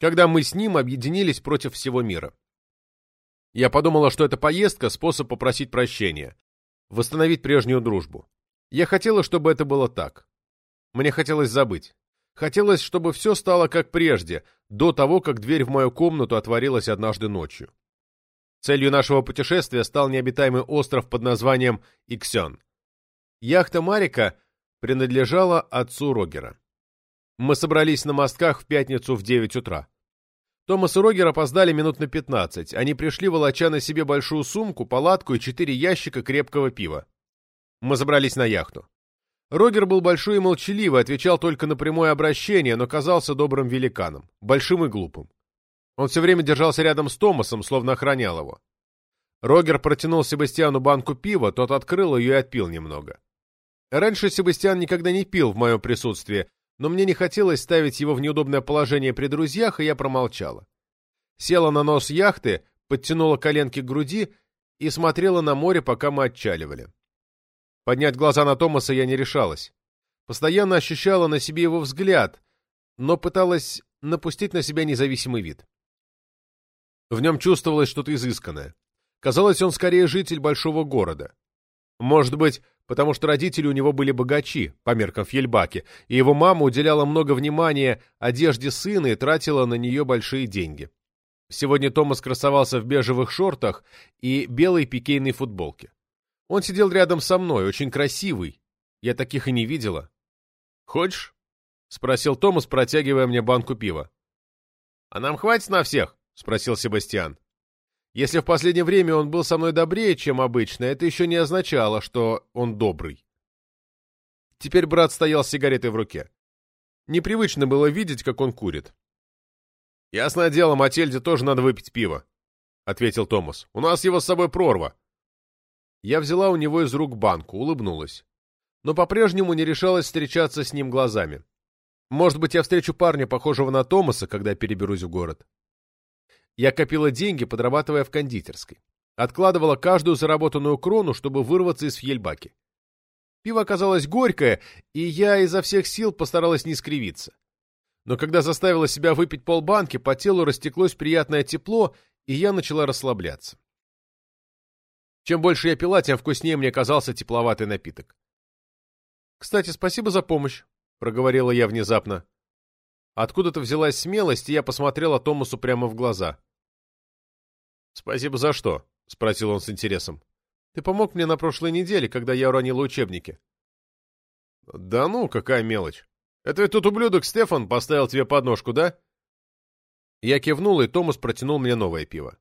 когда мы с ним объединились против всего мира. Я подумала, что эта поездка — способ попросить прощения, восстановить прежнюю дружбу. Я хотела, чтобы это было так. Мне хотелось забыть. Хотелось, чтобы все стало как прежде, до того, как дверь в мою комнату отворилась однажды ночью. Целью нашего путешествия стал необитаемый остров под названием Иксен. Яхта Марика принадлежала отцу Рогера. Мы собрались на мостках в пятницу в 9 утра. Томас и Рогер опоздали минут на 15. Они пришли, волоча на себе большую сумку, палатку и четыре ящика крепкого пива. Мы забрались на яхту. Рогер был большой и молчаливый, отвечал только на прямое обращение, но казался добрым великаном, большим и глупым. Он все время держался рядом с Томасом, словно охранял его. Рогер протянул Себастьяну банку пива, тот открыл ее и отпил немного. Раньше Себастьян никогда не пил в моем присутствии, но мне не хотелось ставить его в неудобное положение при друзьях, и я промолчала. Села на нос яхты, подтянула коленки к груди и смотрела на море, пока мы отчаливали. Поднять глаза на Томаса я не решалась. Постоянно ощущала на себе его взгляд, но пыталась напустить на себя независимый вид. В нем чувствовалось что-то изысканное. Казалось, он скорее житель большого города. Может быть, потому что родители у него были богачи, по меркам Фьельбаки, и его мама уделяла много внимания одежде сына и тратила на нее большие деньги. Сегодня Томас красовался в бежевых шортах и белой пикейной футболке. Он сидел рядом со мной, очень красивый. Я таких и не видела. «Хочешь?» — спросил Томас, протягивая мне банку пива. «А нам хватит на всех?» — спросил Себастьян. Если в последнее время он был со мной добрее, чем обычно, это еще не означало, что он добрый. Теперь брат стоял с сигаретой в руке. Непривычно было видеть, как он курит. «Ясное дело, Матильде тоже надо выпить пиво», — ответил Томас. «У нас его с собой прорва». Я взяла у него из рук банку, улыбнулась. Но по-прежнему не решалась встречаться с ним глазами. Может быть, я встречу парня, похожего на Томаса, когда переберусь в город. Я копила деньги, подрабатывая в кондитерской. Откладывала каждую заработанную крону, чтобы вырваться из фьельбаки. Пиво оказалось горькое, и я изо всех сил постаралась не скривиться. Но когда заставила себя выпить полбанки, по телу растеклось приятное тепло, и я начала расслабляться. Чем больше я пила, тем вкуснее мне казался тепловатый напиток. «Кстати, спасибо за помощь», — проговорила я внезапно. Откуда-то взялась смелость, и я посмотрела Томасу прямо в глаза. «Спасибо за что?» — спросил он с интересом. «Ты помог мне на прошлой неделе, когда я уронила учебники». «Да ну, какая мелочь. Это ведь тот ублюдок Стефан поставил тебе подножку, да?» Я кивнул, и Томас протянул мне новое пиво.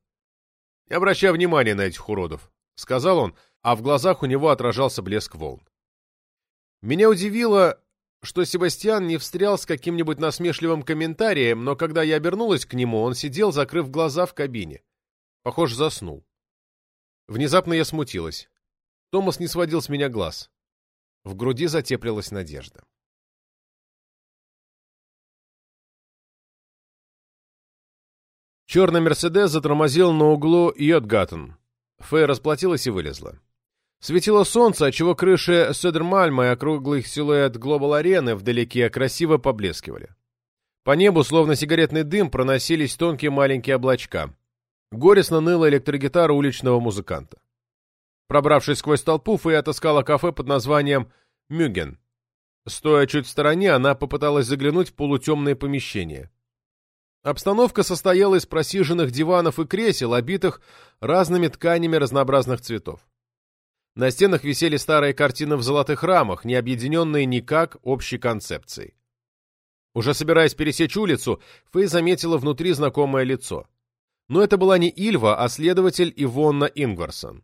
«Не обращай внимания на этих уродов», — сказал он, а в глазах у него отражался блеск волн. Меня удивило, что Себастьян не встрял с каким-нибудь насмешливым комментарием, но когда я обернулась к нему, он сидел, закрыв глаза в кабине. Похоже, заснул. Внезапно я смутилась. Томас не сводил с меня глаз. В груди затеплилась надежда. Черный «Мерседес» затормозил на углу Йотгаттен. Фэй расплатилась и вылезла. Светило солнце, отчего крыши Södermalm и округлый силуэт Глобал-арены вдалеке красиво поблескивали. По небу, словно сигаретный дым, проносились тонкие маленькие облачка. Горестно ныла электрогитара уличного музыканта. Пробравшись сквозь толпу, Фэй отыскала кафе под названием «Мюген». Стоя чуть в стороне, она попыталась заглянуть в полутемное помещение. Обстановка состояла из просиженных диванов и кресел, обитых разными тканями разнообразных цветов. На стенах висели старые картины в золотых рамах, не объединенные никак общей концепцией. Уже собираясь пересечь улицу, Фэй заметила внутри знакомое лицо. Но это была не Ильва, а следователь Ивонна Ингварсон.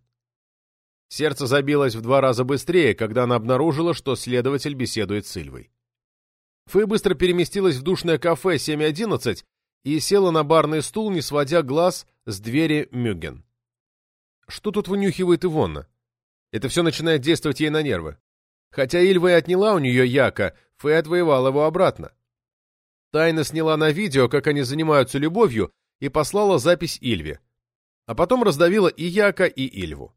Сердце забилось в два раза быстрее, когда она обнаружила, что следователь беседует с Ильвой. Фэй быстро переместилась в душное кафе 7.11 и села на барный стул, не сводя глаз с двери Мюгген. Что тут вынюхивает Ивонна? Это все начинает действовать ей на нервы. Хотя Ильва и отняла у нее Яка, Фэй отвоевал его обратно. Тайна сняла на видео, как они занимаются любовью, и послала запись Ильве. А потом раздавила и Яка, и Ильву.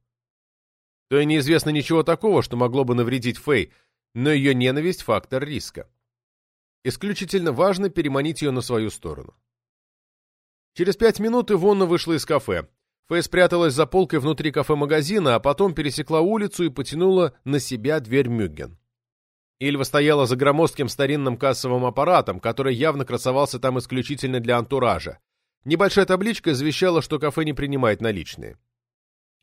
То и неизвестно ничего такого, что могло бы навредить Фэй, но ее ненависть — фактор риска. Исключительно важно переманить ее на свою сторону. Через пять минут Ивонна вышла из кафе. Фэй спряталась за полкой внутри кафе-магазина, а потом пересекла улицу и потянула на себя дверь Мюгген. Ильва стояла за громоздким старинным кассовым аппаратом, который явно красовался там исключительно для антуража. Небольшая табличка извещала, что кафе не принимает наличные.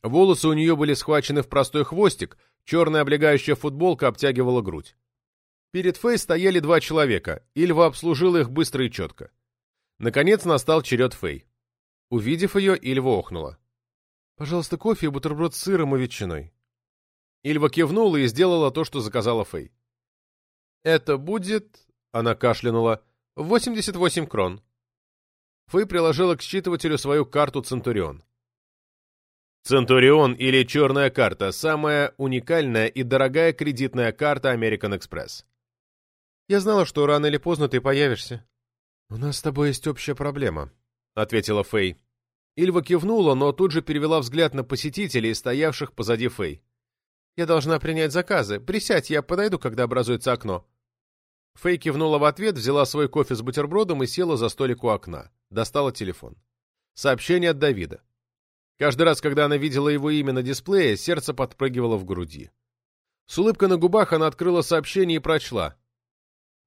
Волосы у нее были схвачены в простой хвостик, черная облегающая футболка обтягивала грудь. Перед Фэй стояли два человека, Ильва обслужила их быстро и четко. Наконец настал черед Фэй. Увидев ее, Ильва охнула. «Пожалуйста, кофе и бутерброд с сыром и ветчиной». Ильва кивнула и сделала то, что заказала Фэй. «Это будет...» — она кашлянула. «88 крон». Фэй приложила к считывателю свою карту Центурион. Центурион или черная карта – самая уникальная и дорогая кредитная карта American Express. Я знала, что рано или поздно ты появишься. У нас с тобой есть общая проблема, — ответила Фэй. Ильва кивнула, но тут же перевела взгляд на посетителей, стоявших позади Фэй. «Я должна принять заказы. Присядь, я подойду, когда образуется окно». Фэй кивнула в ответ, взяла свой кофе с бутербродом и села за столик у окна. Достала телефон. Сообщение от Давида. Каждый раз, когда она видела его имя на дисплее, сердце подпрыгивало в груди. С улыбкой на губах она открыла сообщение и прочла.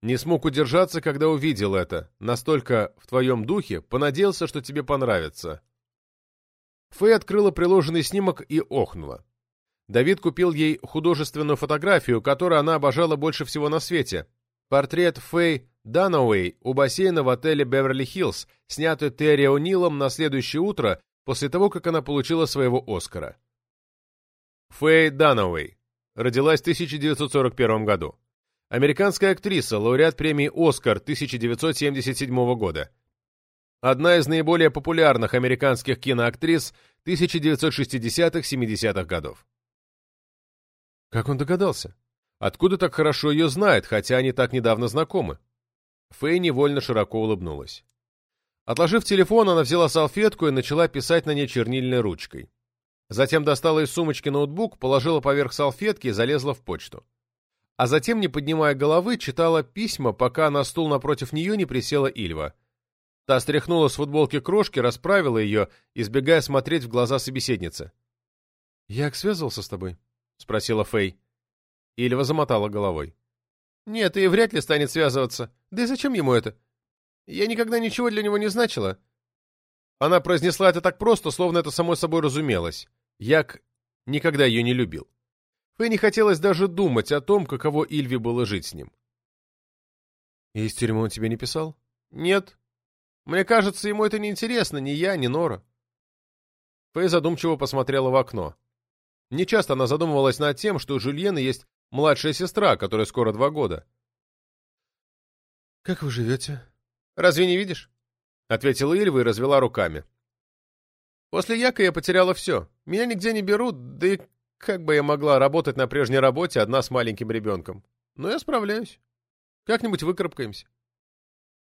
Не смог удержаться, когда увидел это. Настолько в твоем духе, понадеялся, что тебе понравится. Фэй открыла приложенный снимок и охнула. Давид купил ей художественную фотографию, которую она обожала больше всего на свете. Портрет Фэй Данауэй у бассейна в отеле Беверли-Хиллз, снятый Терри О'Нилом на следующее утро после того, как она получила своего Оскара. Фэй Данауэй. Родилась в 1941 году. Американская актриса, лауреат премии «Оскар» 1977 года. Одна из наиболее популярных американских киноактрис 1960-70-х годов. Как он догадался? Откуда так хорошо ее знает, хотя они так недавно знакомы? Фэй невольно широко улыбнулась. Отложив телефон, она взяла салфетку и начала писать на ней чернильной ручкой. Затем достала из сумочки ноутбук, положила поверх салфетки и залезла в почту. А затем, не поднимая головы, читала письма, пока на стул напротив нее не присела Ильва. Та стряхнула с футболки крошки, расправила ее, избегая смотреть в глаза собеседницы. «Як связывался с тобой?» — спросила Фэй. Ильва замотала головой. «Нет, и вряд ли станет связываться. Да и зачем ему это? Я никогда ничего для него не значила». Она произнесла это так просто, словно это само собой разумелось. Як никогда ее не любил. Фэй не хотелось даже думать о том, каково Ильве было жить с ним. «И из тюрьмы он тебе не писал?» «Нет. Мне кажется, ему это не интересно, ни я, ни Нора». Фэй задумчиво посмотрела в окно. Нечасто она задумывалась над тем, что у Жюльены есть младшая сестра, которая скоро два года. «Как вы живете?» «Разве не видишь?» — ответила Ильва и развела руками. «После Яка я потеряла все. Меня нигде не берут, да и как бы я могла работать на прежней работе одна с маленьким ребенком? Но я справляюсь. Как-нибудь выкарабкаемся».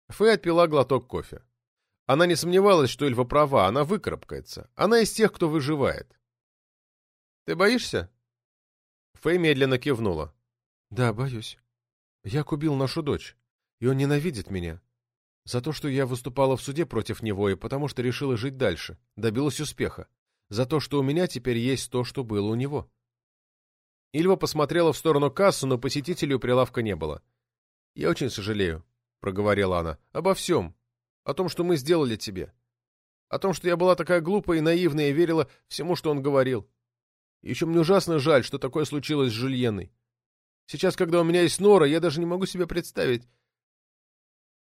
Фэй отпила глоток кофе. Она не сомневалась, что Ильва права, она выкарабкается. Она из тех, кто выживает. «Ты боишься?» Фэй медленно кивнула. «Да, боюсь. Я убил нашу дочь, и он ненавидит меня. За то, что я выступала в суде против него и потому что решила жить дальше, добилась успеха. За то, что у меня теперь есть то, что было у него». Ильва посмотрела в сторону кассы, но посетителей у прилавка не было. «Я очень сожалею», — проговорила она, — «обо всем. О том, что мы сделали тебе. О том, что я была такая глупая и наивная и верила всему, что он говорил. Еще мне ужасно жаль, что такое случилось с Жульеной. Сейчас, когда у меня есть Нора, я даже не могу себе представить.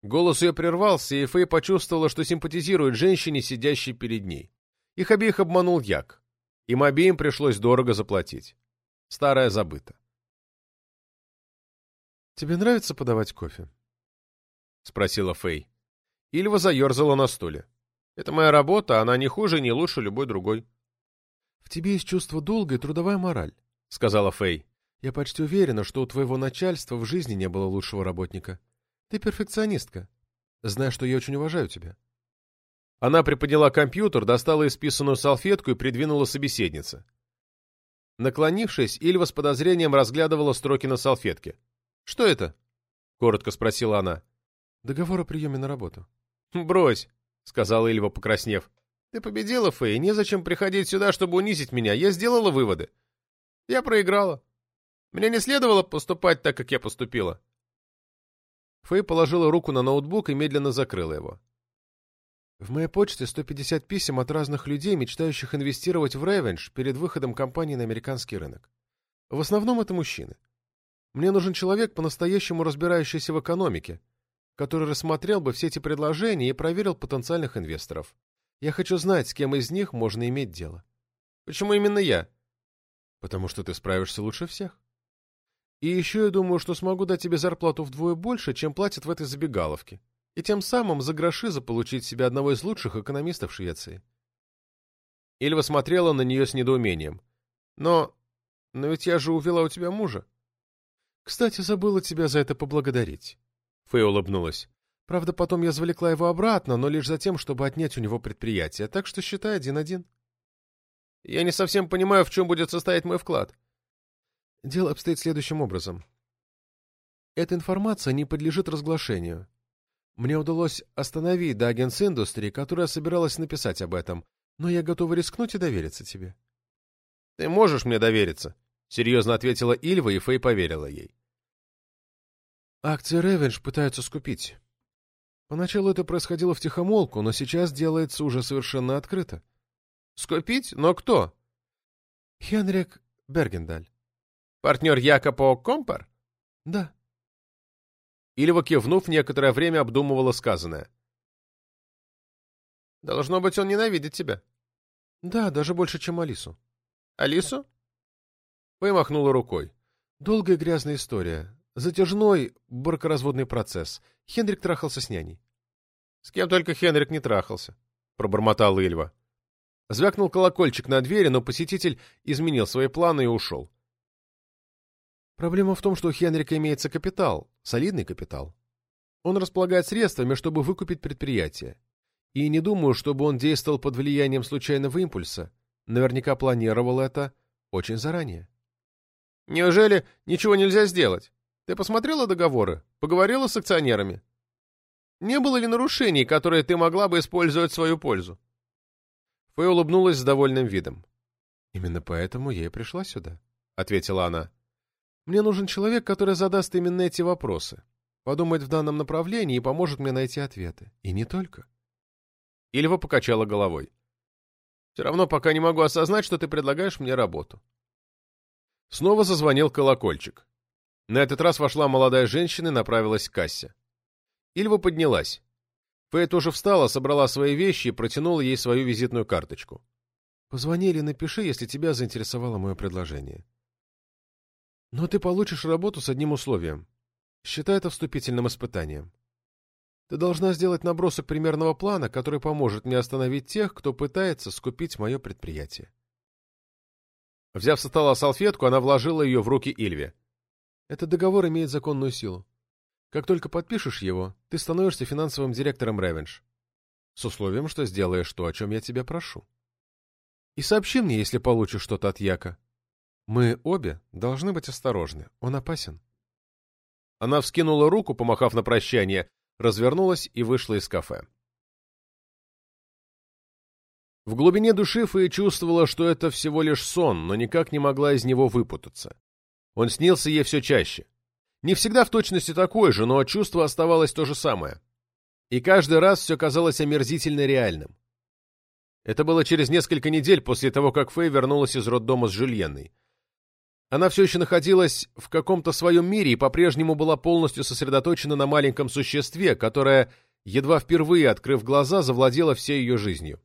Голос ее прервался, и Фэй почувствовала, что симпатизирует женщине, сидящей перед ней. Их обеих обманул Як. Им обеим пришлось дорого заплатить. Старая забыта. «Тебе нравится подавать кофе?» — спросила Фэй. Ильва заерзала на стуле. «Это моя работа, она не хуже и не лучше любой другой». «В тебе есть чувство долга и трудовая мораль», — сказала Фэй. «Я почти уверена, что у твоего начальства в жизни не было лучшего работника. Ты перфекционистка. Знаю, что я очень уважаю тебя». Она приподняла компьютер, достала исписанную салфетку и придвинула собеседнице. Наклонившись, Ильва с подозрением разглядывала строки на салфетке. «Что это?» — коротко спросила она. «Договор о приеме на работу». «Брось», — сказала Ильва, покраснев. Ты победила, Фэй, незачем приходить сюда, чтобы унизить меня. Я сделала выводы. Я проиграла. Мне не следовало поступать так, как я поступила. Фэй положила руку на ноутбук и медленно закрыла его. В моей почте 150 писем от разных людей, мечтающих инвестировать в Revenge перед выходом компании на американский рынок. В основном это мужчины. Мне нужен человек, по-настоящему разбирающийся в экономике, который рассмотрел бы все эти предложения и проверил потенциальных инвесторов. Я хочу знать, с кем из них можно иметь дело. Почему именно я? Потому что ты справишься лучше всех. И еще я думаю, что смогу дать тебе зарплату вдвое больше, чем платят в этой забегаловке. И тем самым за гроши заполучить себе одного из лучших экономистов Швеции. Ильва смотрела на нее с недоумением. Но... но ведь я же увела у тебя мужа. Кстати, забыла тебя за это поблагодарить. Фэй улыбнулась. Правда, потом я завлекла его обратно, но лишь за тем, чтобы отнять у него предприятие, так что считай один-один. Я не совсем понимаю, в чем будет состоять мой вклад. Дело обстоит следующим образом. Эта информация не подлежит разглашению. Мне удалось остановить Даггинс Industry, которая собиралась написать об этом, но я готова рискнуть и довериться тебе. — Ты можешь мне довериться? — серьезно ответила Ильва, и Фэй поверила ей. Акции Ревенж пытаются скупить. Поначалу это происходило в тихомолку, но сейчас делается уже совершенно открыто. Скупить? Но кто? Хенрик Бергендаль. Партнер Якопо Компар? Да. Ильва, кивнув, некоторое время обдумывала сказанное. Должно быть, он ненавидит тебя. Да, даже больше, чем Алису. Алису? Вымахнула рукой. Долгая грязная история. Затяжной бракоразводный процесс. Хенрик трахался с няней. — С кем только Хенрик не трахался, — пробормотал Ильва. Звякнул колокольчик на двери, но посетитель изменил свои планы и ушел. Проблема в том, что у Хенрика имеется капитал, солидный капитал. Он располагает средствами, чтобы выкупить предприятие. И не думаю, чтобы он действовал под влиянием случайного импульса. наверняка планировал это очень заранее. Неужели ничего нельзя сделать? Ты посмотрела договоры? Поговорила с акционерами? Не было ли нарушений, которые ты могла бы использовать в свою пользу? Фэй улыбнулась с довольным видом. «Именно поэтому я и пришла сюда», — ответила она. «Мне нужен человек, который задаст именно эти вопросы, подумает в данном направлении и поможет мне найти ответы. И не только». Ильва покачала головой. «Все равно пока не могу осознать, что ты предлагаешь мне работу». Снова зазвонил колокольчик. На этот раз вошла молодая женщина и направилась к кассе. Ильва поднялась. Фэй тоже встала, собрала свои вещи и протянула ей свою визитную карточку. «Позвони или напиши, если тебя заинтересовало мое предложение. Но ты получишь работу с одним условием. Считай это вступительным испытанием. Ты должна сделать набросок примерного плана, который поможет мне остановить тех, кто пытается скупить мое предприятие. Взяв со стола салфетку, она вложила ее в руки Ильве. Этот договор имеет законную силу. Как только подпишешь его, ты становишься финансовым директором Ревенш. С условием, что сделаешь то, о чем я тебя прошу. И сообщи мне, если получишь что-то от Яка. Мы обе должны быть осторожны. Он опасен. Она вскинула руку, помахав на прощание, развернулась и вышла из кафе. В глубине души Фэй чувствовала, что это всего лишь сон, но никак не могла из него выпутаться. Он снился ей все чаще. Не всегда в точности такой же, но чувство оставалось то же самое. И каждый раз все казалось омерзительно реальным. Это было через несколько недель после того, как Фэй вернулась из роддома с Жюльенной. Она все еще находилась в каком-то своем мире и по-прежнему была полностью сосредоточена на маленьком существе, которое, едва впервые открыв глаза, завладело всей ее жизнью.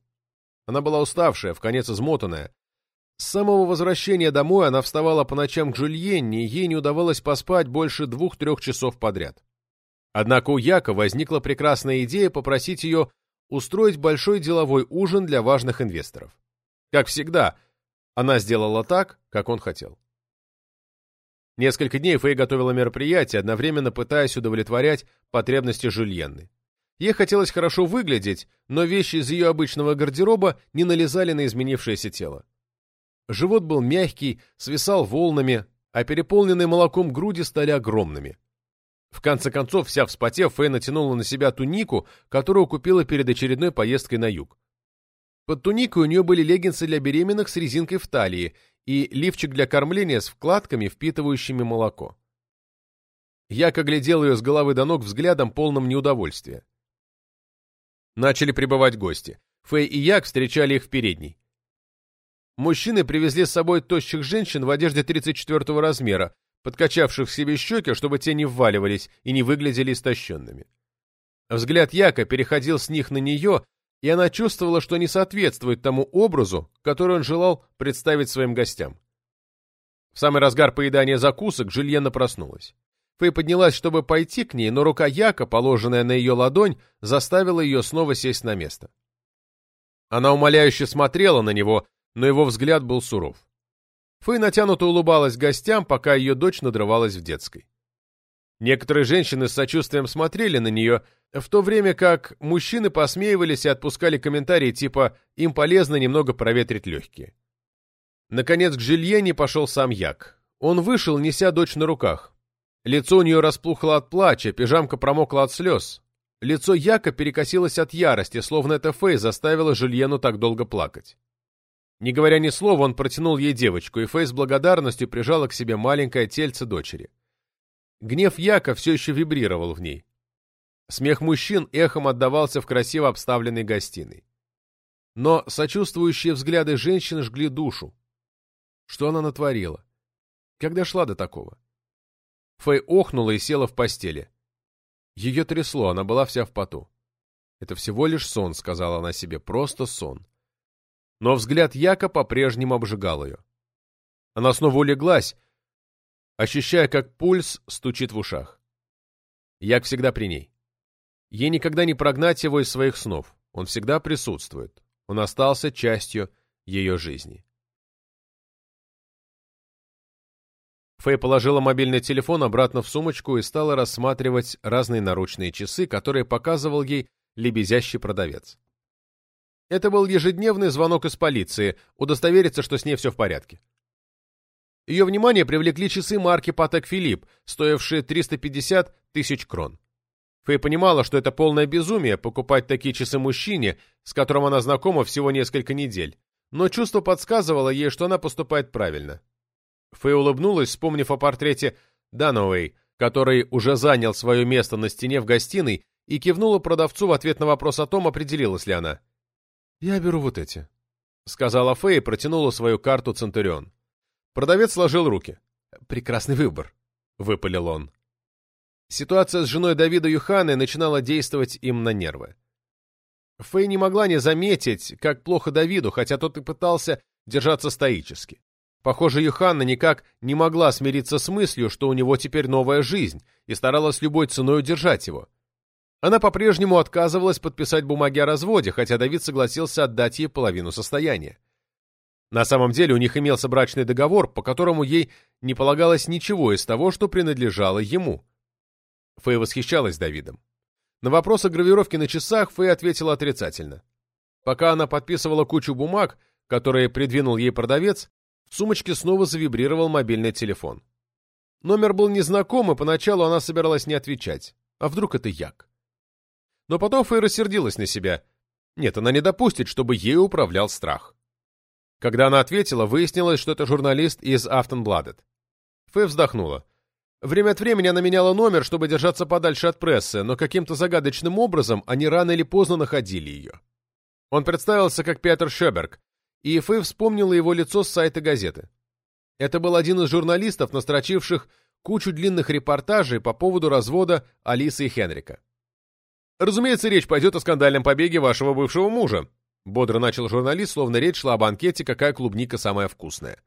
Она была уставшая, в конец измотанная, с самого возвращения домой она вставала по ночам к Жюльенне, и ей не удавалось поспать больше двух-трех часов подряд. Однако у Яка возникла прекрасная идея попросить ее устроить большой деловой ужин для важных инвесторов. Как всегда, она сделала так, как он хотел. Несколько дней Фэй готовила мероприятие, одновременно пытаясь удовлетворять потребности Жюльенны. Ей хотелось хорошо выглядеть, но вещи из ее обычного гардероба не налезали на изменившееся тело. Живот был мягкий, свисал волнами, а переполненные молоком груди стали огромными. В конце концов, вся вспотев, Фэй натянула на себя тунику, которую купила перед очередной поездкой на юг. Под туникой у нее были леггинсы для беременных с резинкой в талии и лифчик для кормления с вкладками, впитывающими молоко. Як оглядел ее с головы до ног взглядом, полным неудовольствия. Начали прибывать гости. Фэй и Як встречали их в передней. Мужчины привезли с собой тощих женщин в одежде 34 размера, подкачавших в себе щеки, чтобы те не вваливались и не выглядели истощенными. Взгляд Яка переходил с них на нее, и она чувствовала, что не соответствует тому образу, который он желал представить своим гостям. В самый разгар поедания закусок Жильена проснулась. Фэй поднялась, чтобы пойти к ней, но рука Яка, положенная на ее ладонь, заставила ее снова сесть на место. Она умоляюще смотрела на него, но его взгляд был суров. Фэй натянуто улыбалась гостям, пока ее дочь надрывалась в детской. Некоторые женщины с сочувствием смотрели на нее, в то время как мужчины посмеивались и отпускали комментарии типа «им полезно немного проветрить легкие». Наконец к Жильене пошел сам Як. Он вышел, неся дочь на руках. Лицо у нее распухло от плача, пижамка промокла от слез. Лицо Яка перекосилось от ярости, словно это Фэй заставила Жильену так долго плакать. Не говоря ни слова, он протянул ей девочку, и Фэй с благодарностью прижала к себе маленькое тельце дочери. Гнев Яка все еще вибрировал в ней. Смех мужчин эхом отдавался в красиво обставленной гостиной. Но сочувствующие взгляды женщин жгли душу. Что она натворила? Как дошла до такого? Фэй охнула и села в постели. Ее трясло, она была вся в поту. «Это всего лишь сон», — сказала она себе, — «просто сон» но взгляд Яка по-прежнему обжигал ее. Она снова улеглась, ощущая, как пульс стучит в ушах. Як всегда при ней. Ей никогда не прогнать его из своих снов. Он всегда присутствует. Он остался частью ее жизни. Фэй положила мобильный телефон обратно в сумочку и стала рассматривать разные наручные часы, которые показывал ей лебезящий продавец. Это был ежедневный звонок из полиции, удостовериться, что с ней все в порядке. Ее внимание привлекли часы марки Патек Филипп, стоившие 350 тысяч крон. Фэй понимала, что это полное безумие покупать такие часы мужчине, с которым она знакома всего несколько недель, но чувство подсказывало ей, что она поступает правильно. Фэй улыбнулась, вспомнив о портрете Дануэй, который уже занял свое место на стене в гостиной, и кивнула продавцу в ответ на вопрос о том, определилась ли она. «Я беру вот эти», — сказала Фэй и протянула свою карту Центурион. Продавец сложил руки. «Прекрасный выбор», — выпалил он. Ситуация с женой Давида Юханы начинала действовать им на нервы. Фэй не могла не заметить, как плохо Давиду, хотя тот и пытался держаться стоически. Похоже, Юханна никак не могла смириться с мыслью, что у него теперь новая жизнь, и старалась любой ценой удержать его. Она по-прежнему отказывалась подписать бумаги о разводе, хотя Давид согласился отдать ей половину состояния. На самом деле у них имелся брачный договор, по которому ей не полагалось ничего из того, что принадлежало ему. Фэй восхищалась Давидом. На вопрос о гравировке на часах Фэй ответила отрицательно. Пока она подписывала кучу бумаг, которые придвинул ей продавец, в сумочке снова завибрировал мобильный телефон. Номер был незнаком, и поначалу она собиралась не отвечать. А вдруг это Як? Но потом Фэй рассердилась на себя. Нет, она не допустит, чтобы ею управлял страх. Когда она ответила, выяснилось, что это журналист из Aftonbladet. Фэй вздохнула. Время от времени она меняла номер, чтобы держаться подальше от прессы, но каким-то загадочным образом они рано или поздно находили ее. Он представился как Петер Шеберг, и Фэй вспомнила его лицо с сайта газеты. Это был один из журналистов, настрочивших кучу длинных репортажей по поводу развода Алисы и Хенрика. «Разумеется, речь пойдет о скандальном побеге вашего бывшего мужа», Бодро начал журналист, словно речь шла о банкете, какая клубника самая вкусная.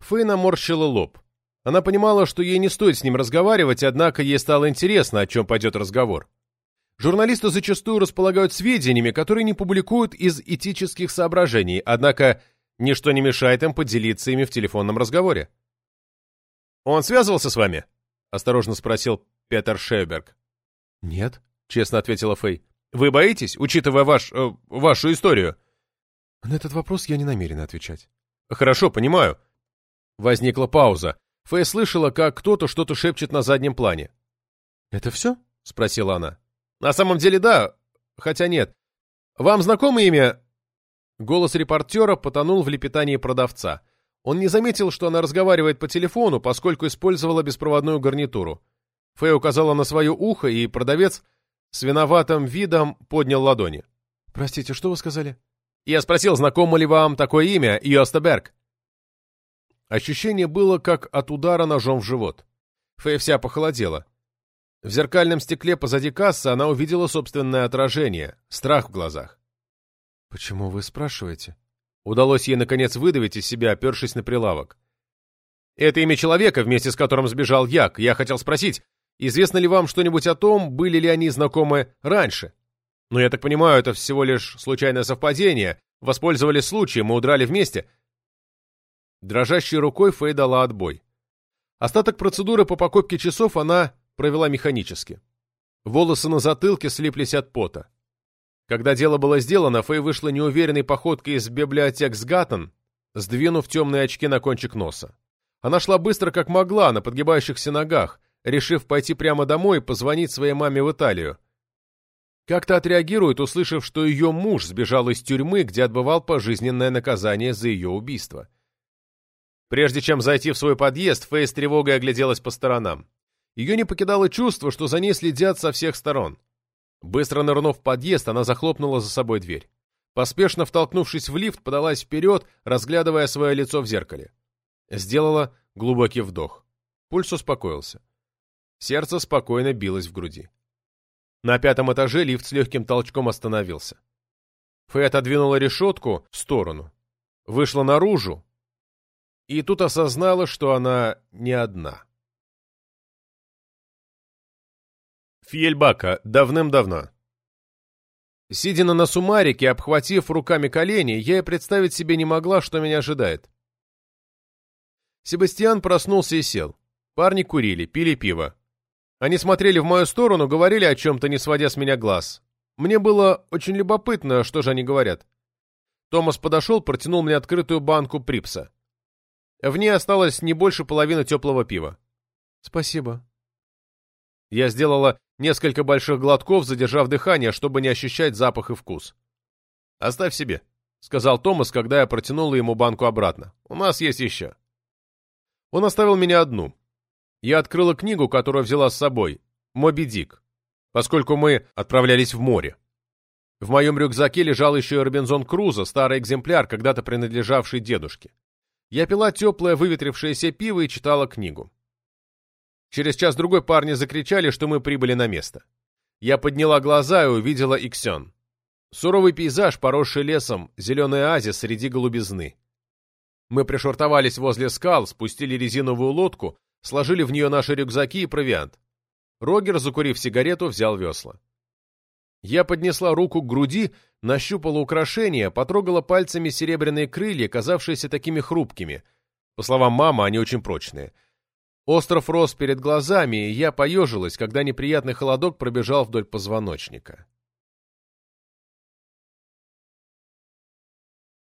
Фэй наморщила лоб. Она понимала, что ей не стоит с ним разговаривать, однако ей стало интересно, о чем пойдет разговор. Журналисты зачастую располагают сведениями, которые не публикуют из этических соображений, однако ничто не мешает им поделиться ими в телефонном разговоре. «Он связывался с вами?» — осторожно спросил Петер Шейберг. «Нет», — честно ответила Фэй. Вы боитесь, учитывая ваш... Э, вашу историю?» На этот вопрос я не намерен отвечать. «Хорошо, понимаю». Возникла пауза. Фэй слышала, как кто-то что-то шепчет на заднем плане. «Это все?» — спросила она. «На самом деле, да. Хотя нет. Вам знакомо имя...» Голос репортера потонул в лепетании продавца. Он не заметил, что она разговаривает по телефону, поскольку использовала беспроводную гарнитуру. Фэй указала на свое ухо, и продавец с виноватым видом поднял ладони. «Простите, что вы сказали?» «Я спросил, знакомо ли вам такое имя, Йостеберг?» Ощущение было, как от удара ножом в живот. Фэй вся похолодела. В зеркальном стекле позади кассы она увидела собственное отражение, страх в глазах. «Почему вы спрашиваете?» Удалось ей, наконец, выдавить из себя, опершись на прилавок. «Это имя человека, вместе с которым сбежал Як. Я хотел спросить, Известно ли вам что-нибудь о том, были ли они знакомы раньше? Но я так понимаю, это всего лишь случайное совпадение. Воспользовались случаем и удрали вместе. Дрожащей рукой Фэй дала отбой. Остаток процедуры по покупке часов она провела механически. Волосы на затылке слиплись от пота. Когда дело было сделано, Фэй вышла неуверенной походкой из библиотек с Гаттон, сдвинув темные очки на кончик носа. Она шла быстро, как могла, на подгибающихся ногах, решив пойти прямо домой и позвонить своей маме в Италию. Как-то отреагирует, услышав, что ее муж сбежал из тюрьмы, где отбывал пожизненное наказание за ее убийство. Прежде чем зайти в свой подъезд, Фэй с тревогой огляделась по сторонам. Ее не покидало чувство, что за ней следят со всех сторон. Быстро нырнув в подъезд, она захлопнула за собой дверь. Поспешно втолкнувшись в лифт, подалась вперед, разглядывая свое лицо в зеркале. Сделала глубокий вдох. Пульс успокоился. Сердце спокойно билось в груди. На пятом этаже лифт с легким толчком остановился. Фэй отодвинула решетку в сторону, вышла наружу, и тут осознала, что она не одна. Фьельбака давным-давно. Сидя на носу Марики, обхватив руками колени, я и представить себе не могла, что меня ожидает. Себастьян проснулся и сел. Парни курили, пили пиво. Они смотрели в мою сторону, говорили о чем-то, не сводя с меня глаз. Мне было очень любопытно, что же они говорят. Томас подошел, протянул мне открытую банку Припса. В ней осталось не больше половины теплого пива. «Спасибо». Я сделала несколько больших глотков, задержав дыхание, чтобы не ощущать запах и вкус. «Оставь себе», — сказал Томас, когда я протянула ему банку обратно. «У нас есть еще». Он оставил меня одну. Я открыла книгу, которую взяла с собой, «Моби Дик», поскольку мы отправлялись в море. В моем рюкзаке лежал еще и Робинзон Крузо, старый экземпляр, когда-то принадлежавший дедушке. Я пила теплое выветрившееся пиво и читала книгу. Через час-другой парни закричали, что мы прибыли на место. Я подняла глаза и увидела Иксен. Суровый пейзаж, поросший лесом, зеленый оазис среди голубизны. Мы пришвартовались возле скал, спустили резиновую лодку, сложили в нее наши рюкзаки и провиант. Рогер, закурив сигарету, взял весла. Я поднесла руку к груди, нащупала украшения, потрогала пальцами серебряные крылья, казавшиеся такими хрупкими. По словам мамы, они очень прочные. Остров рос перед глазами, и я поежилась, когда неприятный холодок пробежал вдоль позвоночника.